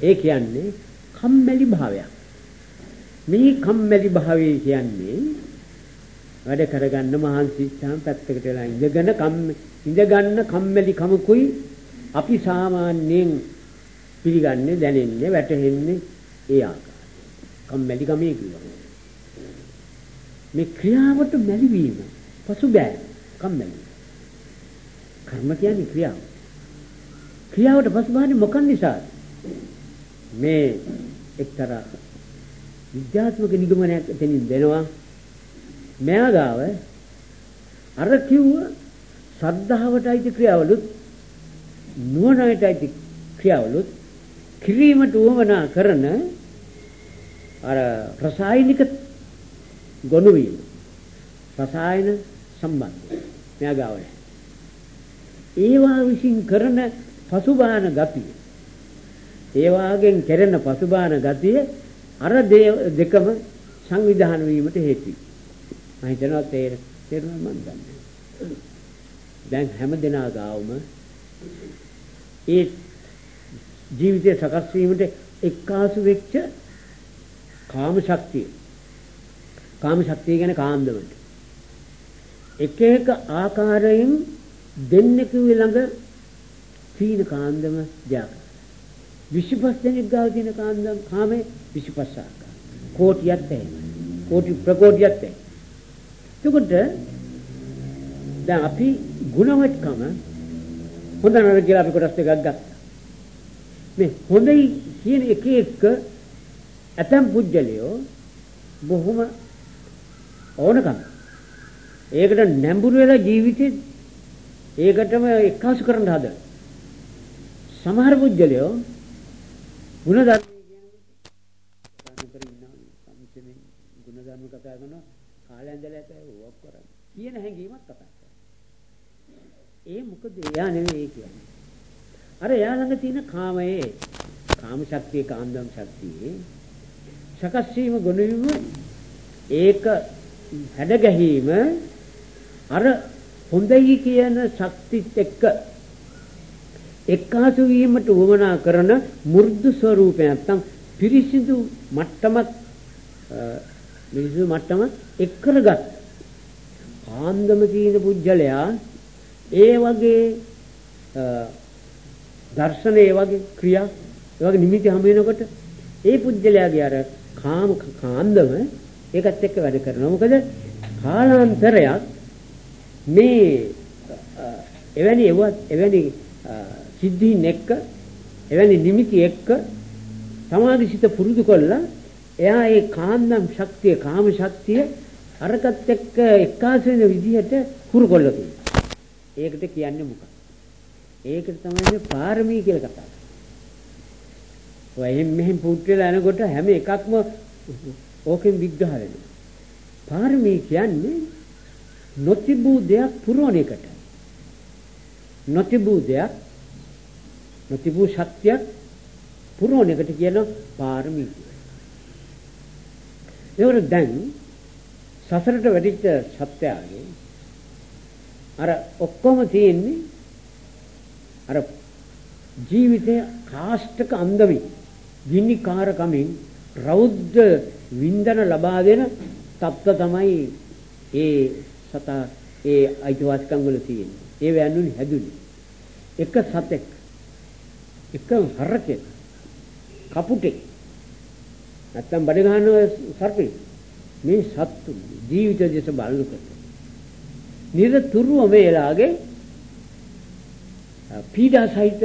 ඒ කියන්නේ කම්මැලි භාවයක්. මේ කම්මැලි භාවය කියන්නේ වැඩ කරගන්න මහන්සි ඉච්ඡාම් පැත්තකට වෙලා ඉඳගෙන කම් ඉඳගන්න කම්මැලි කමකුයි අපි සාමාන්‍යයෙන් පිළිගන්නේ දැනෙන්නේ වැටහෙන්නේ ඒ ආකාරය. කම්මැලි කමේ කියනවා. මේ ක්‍රියාවට මැලි වීම පසුබෑ කම්මැලි. කර්ම කියන්නේ ක්‍රියාව. ක්‍රියාවට පසුබාන්නේ මොකක් නිසාද? මේ එක්තරා විද්‍යාත්මක නිගමනයක් එතනින් දෙනවා. මෙයා ගාව අර කිව්ව සද්ධාවටයි ක්‍රියාවලුත් නුවණටයි ක්‍රියාවලුත් කිරීමට උවමනා කරන අර රසායනික ගොනු වීම රසායන සම්බන්ධය මෙයා ගාව නැහැ. ඒවා විසින් කරන පසුබාන ගතිය ඒ වාගෙන් කෙරෙන පසුබාන ගතිය අර දෙකම සංවිධානය වීමට හේතුයි. මම හිතනවා තේර තේරුණා මන් දන්නේ. දැන් හැම දෙනා ගාවම ඒ ජීවිතය සකස් වීමට එක්කාසු වෙච්ච කාම ශක්තිය. කාම ශක්තිය කියන්නේ කාන්දමට. එක එක ආකාරයෙන් දෙන්නෙකු ළඟ තීන කාන්දම ජාක. 25 දෙනෙක් ගාව තියෙන කාන්දම් කාමේ 25 ආකාර. කෝටියක් නැහැ. කෝටි ප්‍රකෝටියක් නැහැ. එතකොට දැන් අපි ගුණවත්කම හොඳ නරක කියලා අපි කොටස් දෙකක් ගත්තා. මේ හොඳයි කියන එක එක ඇතම් පුජ්‍යලයෝ බොහොම ඕනකම. ඒකට නැඹුරු වෙලා ජීවිතේ ඒකටම එක්කාසු කරන්න හදන. සමහර පුජ්‍යලයෝ ගුණ ධර්ම ගුණ ධර්ම කතා කරනවා කාලය ඇඳලා ඇතයි ඕක් කරන්නේ කියන හැඟීමක් කතා කරනවා. ඒ මොකද එයා නෙවෙයි කියන්නේ. අර එයා ළඟ තියෙන කාමයේ කාම ශක්තිය කාන්දම් ශක්තියේ සකස් වීම ගොනුවීම ඒක හැඩ ගැහිම අර හොඳයි කියන ශක්තිත් එක්ක එක්කාසු වීමට උවමනා කරන මෘදු ස්වરૂපයක් නැත්නම් පිරිසිදු මට්ටමක් මිනිසු මට්ටම එක් කරගත් ආන්දම තියෙන පුජ්‍යලයා ඒ වගේ දර්ශන ඒ වගේ ක්‍රියා ඒ වගේ නිමිති හම් වෙනකොට ඒ පුජ්‍යලයාගේ අර කාම කාන්දම ඒකත් එක්ක වැඩ කරනවා මොකද කාලාන්තරයක් මේ එවැනි එවැනි සිද්ධීන් එක්ක එවැනි නිමිති එක්ක සමාධිසිත පුරුදු කළා එයා ඒ කාන්දම් ශක්තිය කාම ශක්තිය අරකට එක්ක එක්කාස වෙන විදිහට හුරු කොල්ල තියෙනවා. ඒකට කියන්නේ මොකක්ද? ඒකට තමයි මේ පාරමී කියලා කතා කරන්නේ. ඔය මෙහෙම පුත්‍රලා යනකොට හැම එකක්ම ඕකෙන් විග්‍රහ වෙනවා. පාරමී කියන්නේ නොතිබූ දෙයක් පුරවන එකට. නොතිබූ දෙයක් නොතිබූ ශක්තියක් පුරවන එකට කියනවා පාරමී කියලා. ඒවල දැන් සසරට වැටිච්ච සත්‍යයගේ අර ඔක්කොම තියෙන්නේ අර ජීවිතයේ කාෂ්ඨක අන්දමි විනිකාරකමින් රෞද්‍ර වින්දන ලබා දෙන තත්ත්ව තමයි ඒ සතා ඒ අයිතිවාසිකම් වල තියෙන්නේ. ඒ වැන්නුනි හැදුනි. එක සතෙක් එක හරකෙක් කපුටෙක් නැත්තම් බඩ ගන්න සර්පේ මේ සත්තු ජීවිත දෙස බලනකොට නිරතුරුව මේලාගේ පීඩා සහිත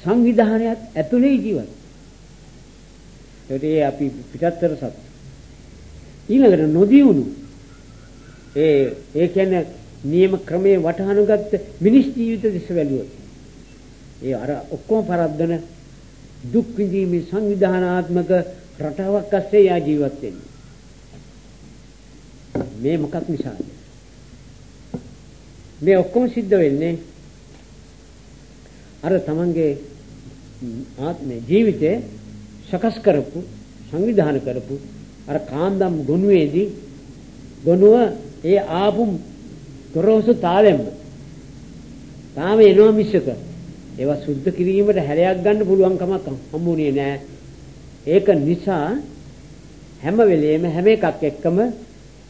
සංවිධානයක් ඇතුලේ ජීවත්. ඒකේ අපි පිටත්තර සත්තු. ඊළඟට නොදියුණු ඒ ඒ කියන්නේ නියම ක්‍රමයේ වටහානුගත්ත මිනිස් ජීවිත දෙස බැලුවොත් ඒ අර ඔක්කොම පරද්දන දුක් විඳීමේ සංවිධානාත්මක රටාවක් අස්සේ යා ජීවත් වෙන්නේ. මේ මොකක් නිසාද? මේ ඔක්කොම සිද්ධ වෙන්නේ අර තමන්ගේ ආත්මේ ජීවිතේ සකස් කරපු සංවිධානය කරපු අර කාන්දම් ගොනුවේදී ගොනුව ඒ ආපු ගොරෝසු තාලෙම තාම එනවා මිසක ඒවා සුද්ධ කිරීමට හැරයක් ගන්න පුළුවන් කමක් හම්බුනේ නෑ. ඒක නිසා හැම වෙලෙම හැම එකක් එක්කම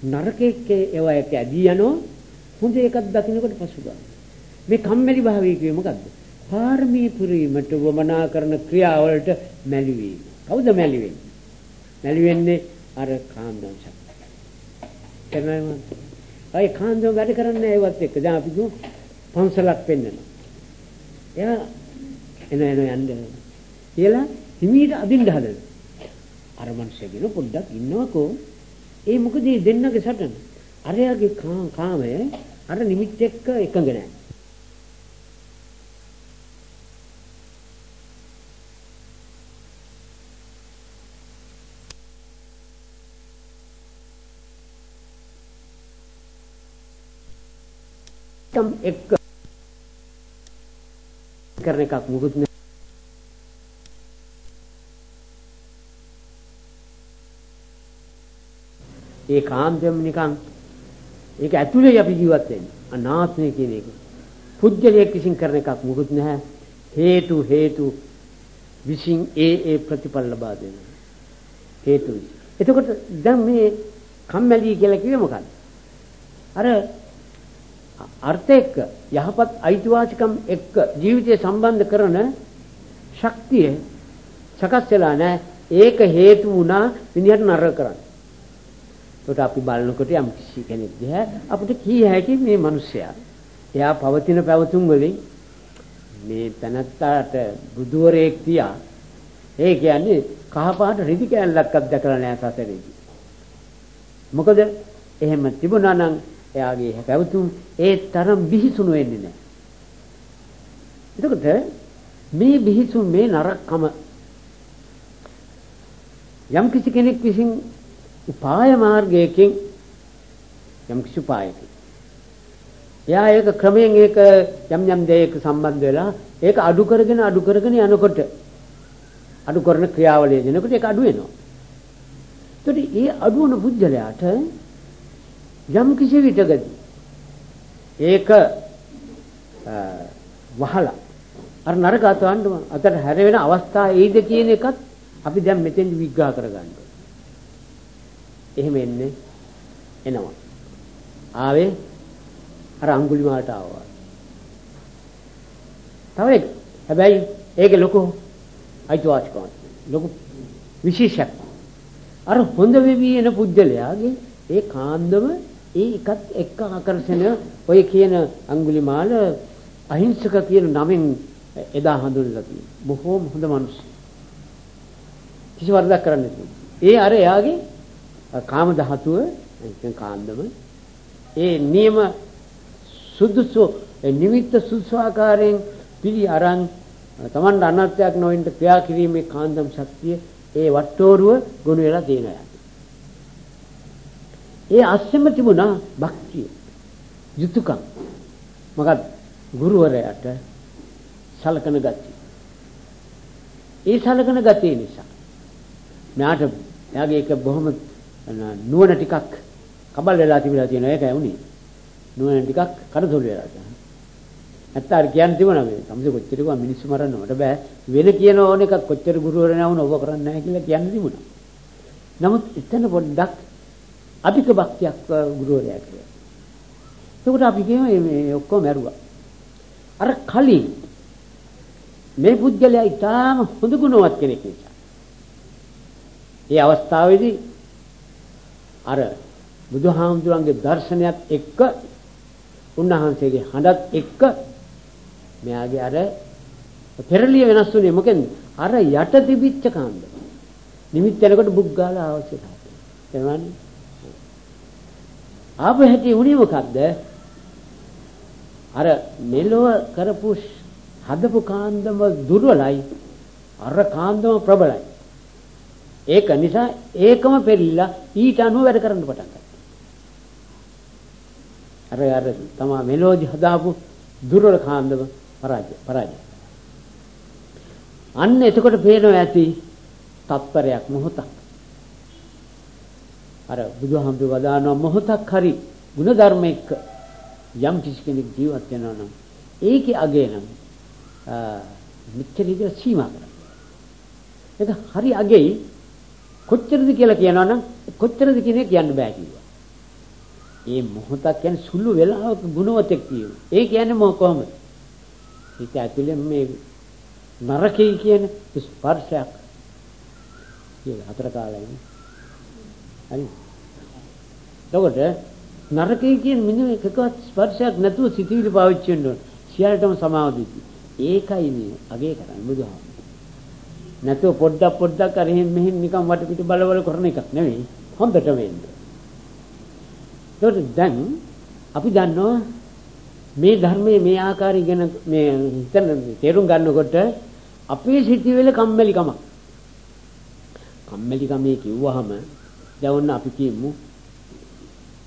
නරකෙක් ඒවා එක ඇදී යනවා හොඳ එකක් දකින්නකොට පසුබා. මේ කම්මැලි භාවය කියේ මොකද්ද? පාරමී පුරීමට වමනා කරන ක්‍රියාවලට මැලි වීම. කවුද මැලි වෙන්නේ? මැලි වෙන්නේ අර කාන්දම් ශක්තිය. කරනවා. අය කාන්දම් වැඩ කරන්නේ ඒවත් එක්ක. දැන් අපි දුව පන්සලක් පෙන්නනවා. එයා එන එන යන්න කියලා හිමීට අදින්න හදනවා. අර මනුස්සයගෙන පොඩ්ඩක් ඉන්නවකෝ. ඒ මොකද මේ දෙන්නගේ සටන? අරයාගේ කාමය අර නිමිත් එක්ක එකඟ නැහැ. තම් එක්ක කරන එකක් මුකුත් නෑ. ඒ කාන්තෙම නිකන් ඒක ඇතුලේ අපි ජීවත් වෙන්නේ. අනාත්මය කියන එක. පුජ්‍යලයක් විසින් කරන එකක් මුකුත් නැහැ. හේතු හේතු විසින් ඒ ඒ ප්‍රතිඵල ලබා දෙනවා. හේතු. එතකොට දැන් මේ කම්මැලි කියලා කිව්වේ මොකක්ද? අර අර්ථ එක්ක යහපත් අයිතිවාසිකම් එක්ක ජීවිතය සම්බන්ධ කරන ශක්තිය සකස් වෙලා නැහැ. ඒක හේතු වුණා විනිහට නරක කරන්න. ඒකට අපි බලනකොට යම් කිසි කෙනෙක් දිහා අපිට කී හැකි මේ මිනිස්සයා. එයා පවතින පැවතුම් වලින් මේ තනත්තාට බුදුවරයෙක් තියා ඒ කියන්නේ කහපාට රිදි කෑල්ලක්වත් දැකලා නැහැ සසරේදී. මොකද එහෙම තිබුණා නම් එයාගේ පැවතුම් ඒ තරම් බිහිසුණු වෙන්නේ නැහැ. එතකොට මේ බිහිසුන් මේ නරකම යම් කිසි කෙනෙක් විසින් උපාය මාර්ගයකින් යම් කිසි උපායකින් එයා ඒක ක්‍රමයෙන් ඒක යම් යම් දෙයක සම්බන්ධ වෙලා ඒක අඩු කරගෙන අඩු කරගෙන යනකොට අඩු කරන ක්‍රියාවලිය දෙනකොට ඒක අඩු වෙනවා. එතකොට මේ අඩු වෙන පුජ්‍යලයට යම් කිසි විටකදී ඒක වහලා අර නරක අතවන්න අතට හැරෙන අවස්ථා එයිද කියන එකත් අපි දැන් මෙතෙන් විග්‍රහ කරගන්න එහෙම එන්නේ එනවා. ආවේ අර අඟුලිමාලට ආවා. තව එක. හැබැයි ඒකේ ලොකු අයිතිවාසිකමක්. ලොකු විශේෂයක්. අර හොඳ වෙවි එන පුජ්‍යලයාගේ ඒ කාන්දම ඒ එකත් එක්ක ආකර්ෂණ ඔය කියන අඟුලිමාල අහිංසක කියන නමෙන් එදා හඳුන්වලා තියෙනවා. බොහෝම හොඳ මිනිස්සු. කිසි වරදක් කරන්නේ නැහැ. ඒ අර එයාගේ කාම ධාතුව නැත්නම් කාන්දම ඒ නියම සුදුසු නිමිත්ත සුදුසු ආකාරයෙන් පිළි අරන් Taman අනත්යක් නොවෙන්න ක්‍රියා කිරීමේ කාන්දම් ශක්තිය ඒ වට්ටෝරුව ගොනු වෙලා තියෙනවා. ඒ අස්සෙම තිබුණා භක්තිය යුතුයකම් මොකද ගුරුවරයාට සලකන ගතිය ඒ සලකන ගතිය නිසා මෙයාට එයාගේ එක බොහොම නුවණ ටිකක් කබල් වෙලා තිබිලා තියෙනවා ඒකයි උනේ. නුවණ ටිකක් කඩතොළු වෙලා තියෙනවා. නැත්නම් අර කියන්න තිබුණා මේ සම්සේ කොච්චර කිව්වා මිනිස්සු මරන්න මට බෑ. වෙන කියන ඕන එකක් කොච්චර ගුරුවරයා වුණ ඔබ කරන්නේ නැහැ කියලා කියන්න තිබුණා. නමුත් එතන පොඩ්ඩක් අධික භක්තියක් ගුරුවරයා කියලා. ඒකට අපි කියමු මේ ඔක්කොම ඇරුවා. අර කලින් මේ පුද්ගලයා ඊටාම හොඳ ගුණවත් කෙනෙක් නිසා. ඒ අවස්ථාවේදී අර බුදුහාමුදුරන්ගේ දර්ශනයත් එක්ක උන්වහන්සේගේ හඬත් එක්ක මෙයාගේ අර පෙරලිය වෙනස් වුණේ මොකෙන්ද? අර යට තිබිච්ච කාන්ද. නිමිත් යනකොට බුක් ගාලා අවශ්‍යතාවය. එනවනේ. ආපු හැටි උනේ මොකද්ද? අර මෙලොව කරපු හදපු කාන්දම දුර්වලයි. අර කාන්දම ප්‍රබලයි. ඒක නිසා ඒකම පෙරිලා ඊට අනුව වැඩ කරන්න පටන් ගත්තා. අර අර තමා මෙලෝදි හදාපු දුර්වල කාන්දම පරාජය පරාජය. අන්න එතකොට පේනවා ඇති තත්පරයක් මොහොතක්. අර බුදුහාමුදුර වදානවා මොහොතක් හරි ಗುಣධර්ම එක්ක යම් කිසි කෙනෙක් ජීවත් වෙනවා නම් ඒකේ අගේ නම් මෙච්චර විදිහට සීමා කරනවා. ඒක හරි අගෙයි කොච්චරද කියලා කියනවනම් කොච්චරද කියන එක කියන්න බෑ කිව්වා. ඒ මොහොතක් කියන්නේ සුළු වෙලාවක ගුණවතෙක් කියනවා. ඒ කියන්නේ මොක කොහොමද? හිත ඇතුලේ මේ නරකයි කියන ස්පර්ශයක් කියලා හතර කාලයි. හරි. එතකොට නරකයි කියන මෙන්න එකකවත් ස්පර්ශයක් නැතුව සිතිවිලි පාවිච්චි වෙන්න ඕන. සියල්ලටම සමාව දෙති. ඒකයි මේ අගේ කරන්නේ බුදුහාම. නැතුව පොඩ්ඩක් පොඩ්ඩක් අර එහෙන් මෙහෙන් නිකන් වටපිට බල බල කරන එකක් නෙවෙයි. හොඳට වෙන්න. ඒකට දැන් අපි දන්නවා මේ ධර්මයේ මේ ආකාරය ගැන මේ හිතන තේරුම් ගන්නකොට අපේ සිටිවිල කම්මැලිකමක්. කම්මැලිකමේ කිව්වහම දැන් ඔන්න අපි කියමු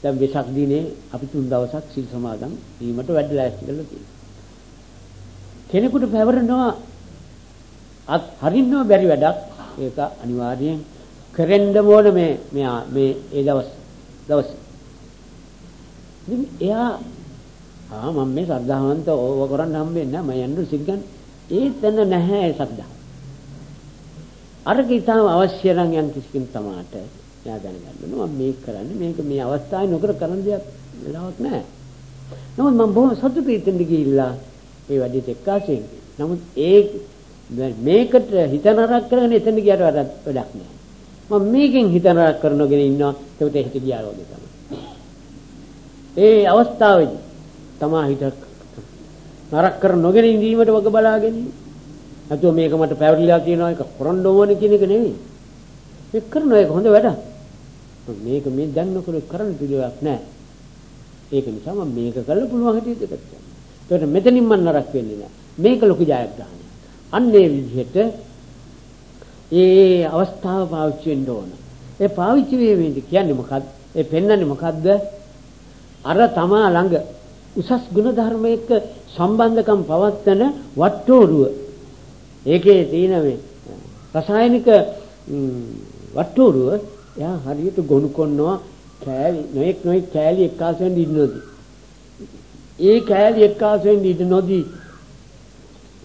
දැන් වෙසක් දිනේ අපි තුන් දවසක් සිල් සමාදන් වීමට වැඩලා ඇස්ති කරලා තියෙනවා. කෙනෙකුට පැවරෙනවා අත් හරින්නව බැරි වැඩක්. ඒක අනිවාර්යෙන් කරෙන්න ඕන මේ මෙයා මේ ඒ දවස් දවස්. ඉතින් එයා ආ මම මේ ශ්‍රද්ධාවන්ත ඕව කරන්න හම්බෙන්නේ නැහැ. මම යන්න සිල්ගන් ඒතන නැහැ ශ්‍රද්ධාව. අරක ඊටම අවශ්‍ය නම් යම් කිසි කෙනෙක් තමාට එයා දැනගන්න. ඕන මම මේක කරන්නේ මේක මේ අවස්ථාවේ නොකර කරන්න දෙයක් වෙලාවක් නැහැ. නමුත් මම බොහොම සතුටුයි එතෙන්ද ගිහිල්ලා ඒ වැඩේට එක්කාසෙන් නමුත් ඒ මේකට හිත නරක කරගෙන එතන ගියට වැඩක් නැහැ. මම මේකෙන් හිත නරක කරනගෙන ඉන්නවා. ඒකට හිත ගියා වගේ තමයි. ඒ අවස්ථාවේදී තමා හිත නරක කර නොගෙන ඉඳීමට වග බලාගෙන නැතුව මේක මට පැවරිලා තියෙනවා. ඒක කරන්න ඕනේ කියන එක නෙවෙයි. මේක කරන එක හොඳ වැඩක්. මේක මේ දැන් නොකර කරන්න පිළිවෙලක් නැහැ ඒක නිසා මම මේක කළා පුළුවන් හැටියට කරනවා. ඒකට මෙතනින් මම නරක වෙන්නේ නැහැ මේක ලොකු ජයග්‍රහණයක් අන්න ඒ විදිහට ඒ අවස්ථාව පාවිච්චි වෙන්න ඕන. ඒ පාවිච්චි වෙන්නේ කියන්නේ මොකක්ද ඒ පෙන්වන්නේ මොකද්ද? අර තමා ළඟ උසස් ගුණ ධර්මයක සම්බන්ධකම් පවත්තන වට්ටෝරුව. ඒකේ තියෙන මේ රසායනික වට්ටෝරුව එයා හරියට ගොනු කරනවා කෑලි නොඑක් නොඑක් කෑලි එක්කාසෙන් ඉන්නොත් ඒ කෑලි එක්කාසෙන් ඉන්න නොදී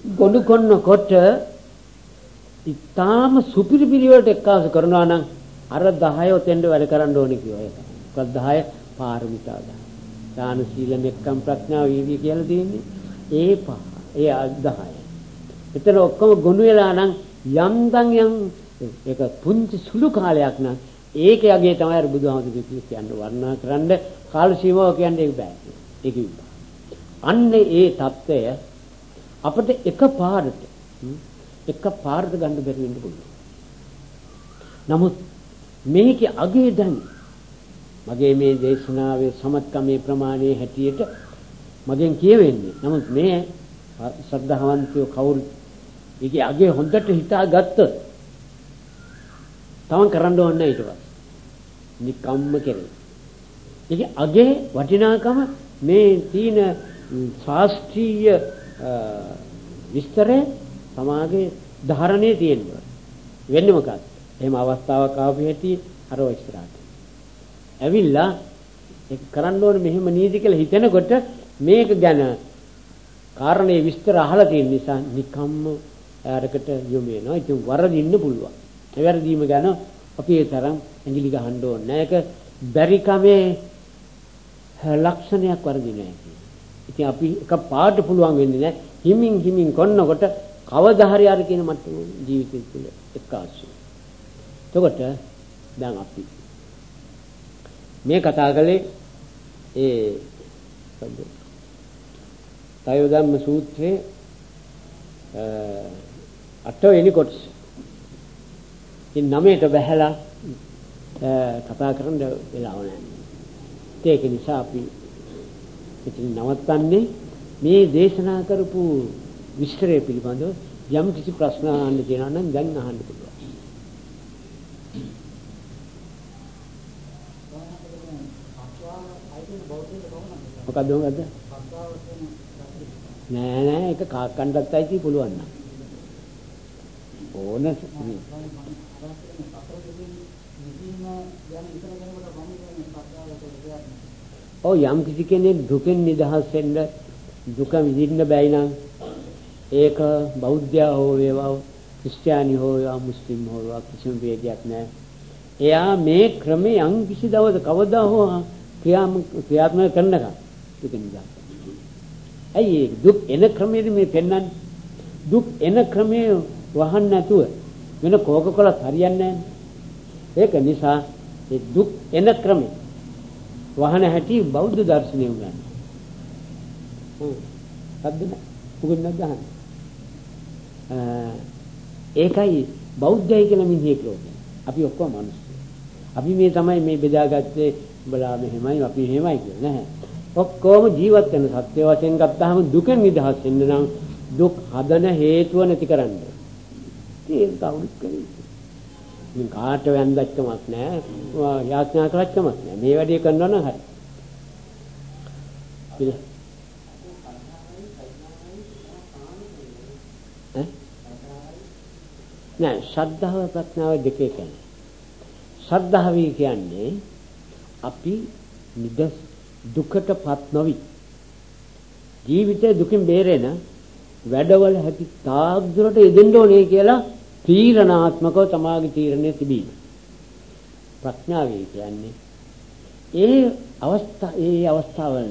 ගොනු කරනකොට ඉතාම සුපිරි පිළිවෙලට එක්කාස කරනවා නම් අර 10 ඔතෙන්ද වැඩ කරන්න ඕනේ කියෝ ඒක. 10 පාරමිතා දාන. දාන සීල මෙක්කම් ප්‍රඥා වීර්ය කියලා තියෙන්නේ ඒ පහ ඒ 10 එතන ඔක්කොම ගොනු වෙලා නම් යම්දන් යම් ඒක පුංචි සුළු කාලයක් නම් ඒකේ යගේ තමයි අර බුදුහාමුදුරුවෝ කියන්නේ වර්ණනා කරන්න කාල සීමාව කියන්නේ ඒක බෑ. ඒක විපාක. අන්න ඒ தত্ত্বය අපිට එකපාරට එකපාරට ගන්න බැරි වෙන්න පුළුවන්. නමුත් මේකේ අගේ දැන් මගේ මේ දේශනාවේ සමත්කමේ ප්‍රමාණයේ හැටියට මගෙන් කියවෙන්නේ. නමුත් මේ ශ්‍රද්ධාවන්තයෝ කවුරු ඒකේ අගේ හොඳට හිතාගත්තොත් තමන් කරන්න ඕනේ ඊට පස්සේ. නිකම්ම කෙරේ. ඒකේ අගේ වටිනාකම මේ තීන ශාස්ත්‍රීය විස්තරේ සමාගේ ධාරණේ තියෙනවා. වෙන්නේ මොකක්ද? එහෙම අවස්ථාවක් ආපු හැටි අර ඔය ඉස්සරහට. ඇවිල්ලා ඒක කරන්න ඕනේ මෙහෙම නීති කියලා හිතෙනකොට මේක ගැන කාරණේ විස්තර අහලා තියෙන නිසා නිකම්ම අරකට යොමු වෙනවා. ඉතින් වරදින්න පුළුවන්. ඒ වැරදීම ගැන අපි ඒ තරම් ඇඟිලි ගහන්න ඕනේ නැහැ. ඒක බැරි කමේ ලක්ෂණයක් වරදිනවා කියන්නේ. ඉතින් අපි එක පාට පුළුවන් වෙන්නේ නැහැ. හිමින් හිමින් කොන්නකොට කවදා හරි අර කියන මට්ටම ජීවිතය තුළ එක්කාසු. එතකොට දැන් අපි මේ කතා කළේ ඒ තයෝධම්ම සූත්‍රයේ අටවෙනි කොටස. ඉතින් නවයට බහැලා කතා කරන්න වෙලාව නැහැ. ඒක නිසා අපි ඉතින් නවත්තන්නේ මේ දේශනා කරපු විස්තරය පිළිබඳව යම් කිසි ප්‍රශ්න අහන්න තියෙනවා නම් දැන් අහන්න පුළුවන්. මොකද්ද මොකද්ද? නෑ නෑ ඒක කාක්කන්ටත් ඇයිති පුළුවන් නම්. ඕන ඔව් යම් කිසි කෙනෙක් දුකෙන් නිදහස් වෙන්න දුක විඳින්න බැයි නම් ඒක බෞද්ධයා හෝ වේවා ක්‍රිස්තියානි හෝ වේවා මුස්ලිම් හෝ වේවා කිසිම ભેදයක් නැහැ. එයා මේ ක්‍රමයේ යම් කිසි දවසක කවදා හෝ ක්‍රියාත්මක කරනකම් දුක නිදහස්. ඇයි ඒ දුක් එන ක්‍රමයේදී මේ පෙන්වන්නේ දුක් එන ක්‍රමයේ වහන්න නැතුව වෙන කෝක කොලත් හරියන්නේ ඒක නිසා ඒ දුක් එන ක්‍රමේ වහන හැටි බෞද්ධ දර්ශනය උගන්වනවා. හ්ම්. සද්ද උගන් නැද්ද ඒකයි බෞද්ධයි කියලා මිනිහෙක් ලෝකේ. අපි ඔක්කොම මිනිස්සු. අපි මේ තමයි මේ බෙදාගත්තේ උඹලා මෙහෙමයි අපි මෙහෙමයි කියලා නැහැ. ඔක්කොම ජීවත් වෙන සත්‍ය වශයෙන් ගත්තාම දුකෙන් නිදහස් වෙන්න නම් දුක් හදන හේතුව නැති කරන්න. ඒක කවුරුත් කරන්නේ. මින් කාට වැන්දච්චමක් නැහැ. යාඥා කරච්චමක් නැහැ. මේ වැඩේ කරනවා නම් හරි. පිළ නෑ ශ්‍රද්ධාව ප්‍රඥාව දෙකේ කියන්නේ. ශ්‍රද්ධාව කියන්නේ අපි නිදස් දුකටපත් නොවි ජීවිතේ දුකින් බේරෙන වැඩවල හැකි තාක් දුරට යෙදෙන්න ඕනේ කියලා තීරණාත්මකව තමාගේ තීරණය තිබීම. ප්‍රඥාවයි කියන්නේ ඒ අවස්ථා ඒ අවස්ථාවල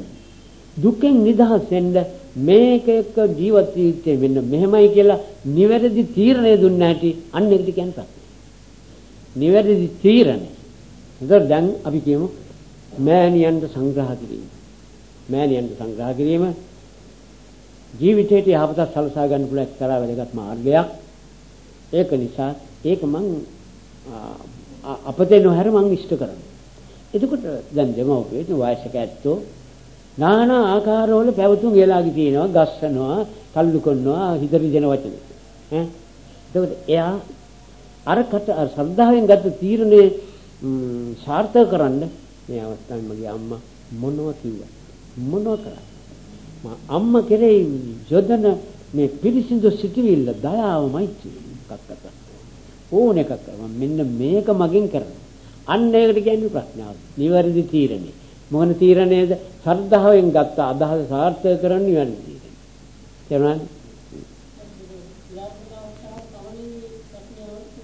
දුකෙන් නිදහස් වෙන්න මේක එක්ක ජීවත් ජීවිතේ මෙන්න මෙහෙමයි කියලා නිවැරදි තීරණය දුන්න හැටි අන්න ඒකට කියන්නේ ප්‍රඥා. නිවැරදි තීරණය. ඒතර දැන් අපි කියමු මෑණියන්ට සංග්‍රහ කිරීම. මෑණියන්ට සංග්‍රහ කිරීම ජීවිතයට යහපත සලසා ගන්න පුළුවන් එක්තරා වැදගත් මාර්ගයක්. ඒක නිසා ඒක මං අපතේ නොහැර මං ඉෂ්ට කරනවා. එතකොට දැන් දෙමව්පිය වයසක ඇත්තෝ নানা ආකාරවල පැවතුම් එලාගි තියෙනවා, ගස්සනවා, තල්ලු කරනවා, හිතරි දෙන වචන. ඈ එතකොට එයා අරකට අර ශ්‍රද්ධාවෙන් ගත්ත තීරණය සාර්ථක කරන්න මේ අවස්ථාවේ මගේ අම්මා මොනව කිව්වා මොනව කරා අම්මා කෙරෙහි යොදන මේ පිරිසිදු සිටිවිල්ල දයාව මෛත්‍රිය කක්කට ඕන එකක් කරනවා මෙන්න මේක මගෙන් කරනවා. අන්න ඒකට කියන්නේ ප්‍රඥාව. නිවැරදි තීරණය මොකන තීරණයද ශ්‍රද්ධාවෙන් ගත්ත අදහස සාර්ථක කරන්න නිවැරදි තීරණය තේරුණාද?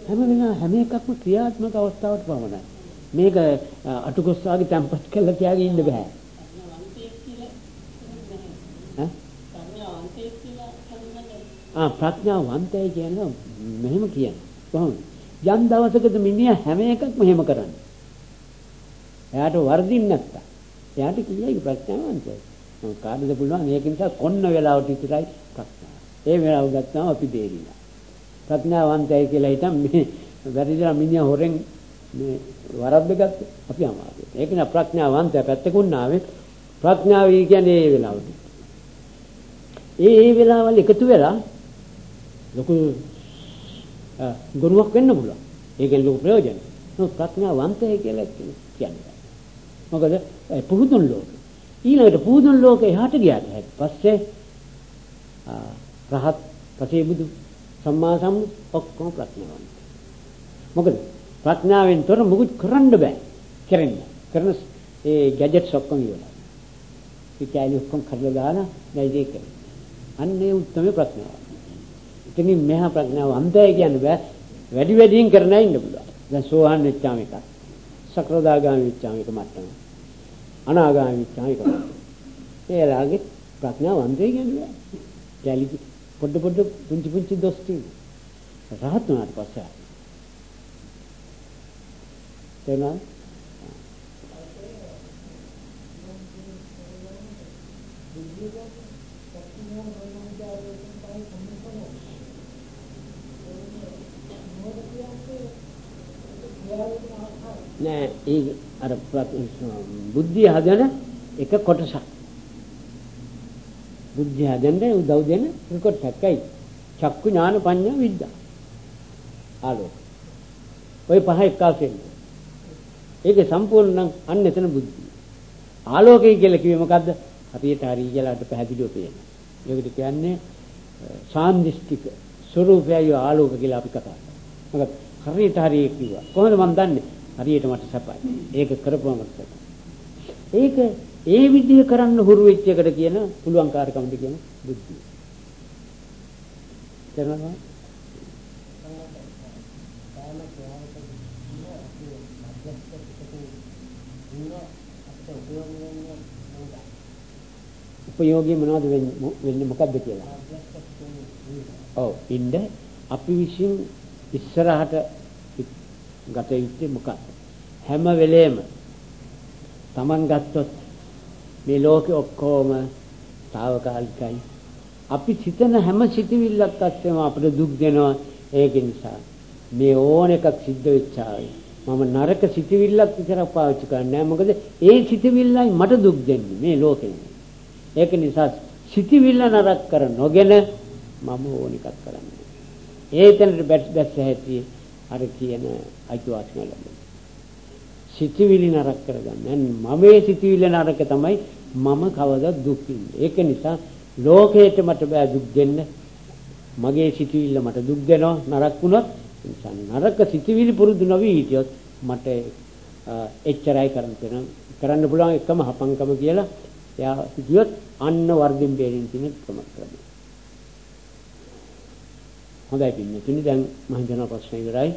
හැම වෙලාව හැම එකක්ම ක්‍රියාත්මක අවස්ථාවට පමණයි. මේක අටුකොස්සාගේ තැම්පත් කරලා තියාගෙන ඉන්න බෑ. ආ ප්‍රඥාවන්තය කියන්නේ මෙහෙම කියන්නේ කොහොමද? යම් දවසකද මිනිහා හැම එකක්ම මෙහෙම කරන්නේ? එයාට වර්ධින් නැත්තා එයාට කියයි ප්‍රඥාවන්තය කාටද පුළුවන්? මේක නිසා කොන්න වෙලාවට විතරයි ප්‍රඥාව ඒ වෙලාව ගත්තාම අපි දෙරිලා ප්‍රඥාවන්තය කියලා හිතන් මේ වැරදිලා මිනිහා හොරෙන් මේ වරද්දගත්ත අපි අමාරුයි. ඒක නේ ප්‍රඥාවන්තය පැත්තකුන් ආවේ ප්‍රඥාව කියන්නේ ඒ වෙලාවට. ඒ ඒ වෙලාවල් එකතු වෙලා ලොකු ගුරුවක් වෙන්න පුළුවන්. ඒකෙන් ලොකු ප්‍රයෝජන. නමුත් ප්‍රඥාවන්තය කියලා කියන්නේ. මොකද පුහුදුන් ලෝක. ඊළඟට පුහුදුන් ලෝක එහාට ගියාට පස්සේ රහත් පසේ බුදු සම්මා සම්බුත් ඔක්කොම ප්‍රඥාවන්ත. මොකද ප්‍රඥාවෙන් තොර මුකුත් කරන්න බෑ. කරන්න. කරන ඒ ගැජට්ස් ඔක්කොම ඉවරයි. ඒ කැලේ ඔක්කොම කරලා දාලා දැන් ඒක. අන්නේ උත්තරම ප්‍රඥාව. ඉතින් මෙහා ප්‍රඥාව අන්තය කියන්නේ බෑ. වැඩි වැඩියෙන් කරන ඉන්න පුළුවන්. දැන් සෝහන් වෙච්චාම එකක්. සකරදාගාමි වෙච්චාම එක මට්ටම. අනාගාමි වෙච්චාම එක මට්ටම. ඒලාගේ ප්‍රඥාව අන්තය කියන්නේ බෑ. කැලේ පොඩ පොඩ පුංචි පුංචි දොස් තියෙනවා. රහත් වුණාට පස්සේ තේරුණාද? නෑ ඒ අර බුද්ධිය හදන එක කොටසක් බුද්ධිය හදන්න උදව් දෙන එක කොටසක්යි චක්කු ඥාන පඤ්ඤා විද්‍යා ආලෝක ඔය පහ එක්කාසෙන්න ඒකේ සම්පූර්ණ නම් අන්න එතන බුද්ධිය. ආලෝකය කියලා කිව්වේ මොකද්ද? හරියට හරි කියලාට පැහැදිලිව පේන. ඒකට කියන්නේ සාන්දිෂ්ටික ස්වરૂපයයි ආලෝක කියලා අපි කතා කරනවා. මොකද හරියට හරි කිව්වා. කොහොමද මම දන්නේ? හරියට මට සපයි. ඒක කරපුවම මට සපයි. ඒක ඒ විදිහ කරන්න හුරු වෙච්ච එකට කියන පුළුවන්කාරකමද කියන බුද්ධිය. තේරෙනවද? උපයෝගී මොනවද වෙන්නේ මොකද්ද කියලා. ඔව් ඉන්න අපි විසින් ඉස්සරහට ගත යුත්තේ මොකක්ද? හැම වෙලේම Taman ගත්තොත් මේ ලෝකෙ ඔක්කොම తాවකාලිකයි. අපි සිතන හැම සිතවිල්ලක් අස්සෙම අපිට දුක් දෙනවා. ඒක නිසා මේ ඕන එකක් සිද්ධ වෙච්චාවේ මම නරක සිතවිල්ලක් විතරක් පාවිච්චි කරන්නේ මොකද ඒ සිතවිල්ලයි මට දුක් දෙන්නේ මේ ලෝකෙ. ඒක නිසා සිතවිල්ල නරක කර නොගෙන මම ඕන එකක් කරන්නේ. ඒතනට බැස් හැටි අර කියන අයිතිවාසිකම ලැබෙනවා. සිතවිලි නරක කරගන්න. මම මේ සිතවිල්ල නරක තමයි මම කවදා දුක් ඒක නිසා ලෝකයට මට බෑ දුක් දෙන්න. මගේ සිතවිල්ල මට දුක් දෙනවා නරක වුණොත් නිසා නරක සිතවිලි පුරුදු නොවි හිටියොත් මට එච්චරයි කරන්න තියෙන කරන්න පුළුවන් එකම හපංකම කියලා එයා හිටියොත් අන්න වර්ධින් බේරින් තියෙන ක්‍රම ක්‍රම. හොඳයි පින්නතුනි දැන් මම හිතනවා ප්‍රශ්න ඉවරයි.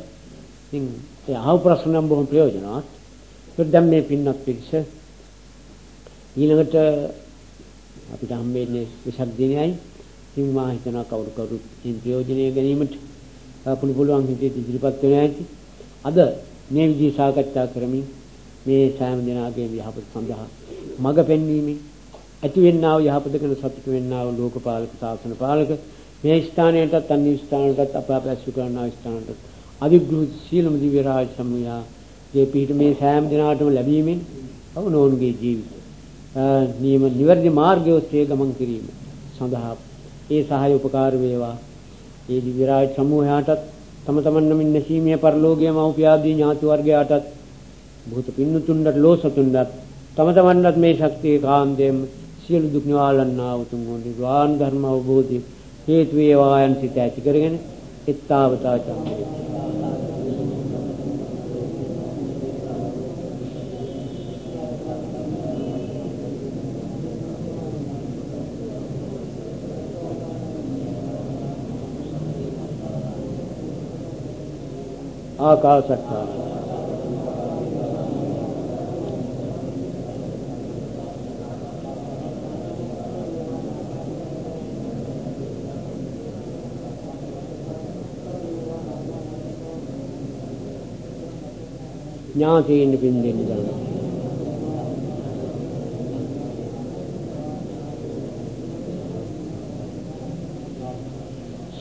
ඉතින් ඒ අහව ප්‍රශ්න නම් බොහොම ප්‍රයෝජනවත්. ඒක දැන් මේ පින්නත් පිළිස ඊළඟට අපිට හම්බෙන්නේ විසක් දිනයයි. ඉතින් මම හිතනවා කවුරු කවුරුත් මේ ප්‍රයෝජනය ගැනීමට පුළු පුළුවන් හිතේ ඉදිරිපත් වෙන ඇති. අද මේ විදිහ සාකච්ඡා කරමින් මේ සෑම දිනාගේ යහපත සඳහා මඟ පෙන්වීමෙන් ඇති වෙන්නා වූ යහපතකන සතුට වෙන්නා වූ ලෝකපාලක ශාසන පාලක මේ ස්ථානයටත් අන්‍ය ස්ථානයටත් අප අප ඇසු කරනා ස්ථානටත් අධිග්‍රහ සීලම දිව්‍ය රාජ සම්මියා මේ පිට මේ සෑම දිනාටම ලැබීමෙන් අවනෝන්ගේ ජීවිත. නියම නිවැරදි මාර්ගය ඔස්සේ ගමන් කිරීම සඳහා ඒ සහාය උපකාර වේවා. ඒ දිව්‍ය රාජ සමූහයාටත් තම තමන් නමින් නැසීමේ පරලෝකීය මෞපියාදී ඥාති වර්ගයාටත් භූත පින්නතුන්ට ලෝසතුන්ට තම තමන්වත් මේ ශක්තිය කාන්දේම සියලු දුක් නිවාලන්නා උතුම් වූ නිර්වාණ ධර්ම අවබෝධය හේතු වේවා යන් සිත ඇති කරගෙන එත්තාවතා චන්දේ ආකාශත්තා ඥාතීන් පින්දෙන්න ගන්න.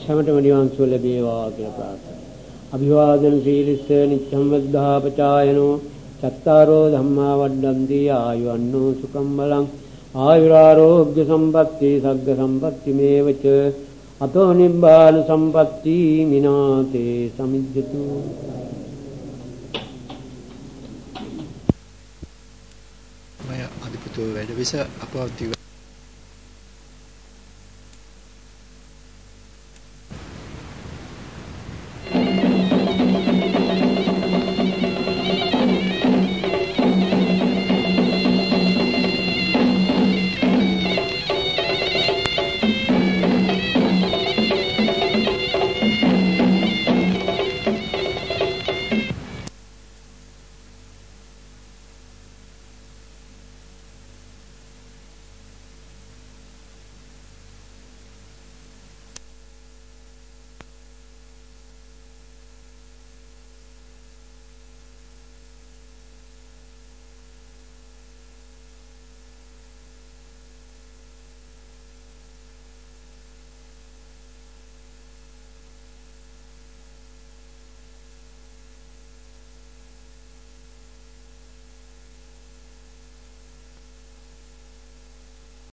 සමතම නිවන් සුව ලැබේවා කියලා ප්‍රාර්ථනා. අභිවාදන සීලිස්ස නිච්ඡම් වද්ධා පචායනෝ චත්තාරෝ ධම්මා වඩ්ඩන්ති ආයුවන්නෝ සුඛම් බලං. ආයුරාෝග්‍ය සම්පatti සග්ග සම්පatti මේවච. අතෝ නිබ්බාන සම්පatti මිනාතේ සමිජ්ජතු මය අධිපතිව වැඩවිස අපවතිව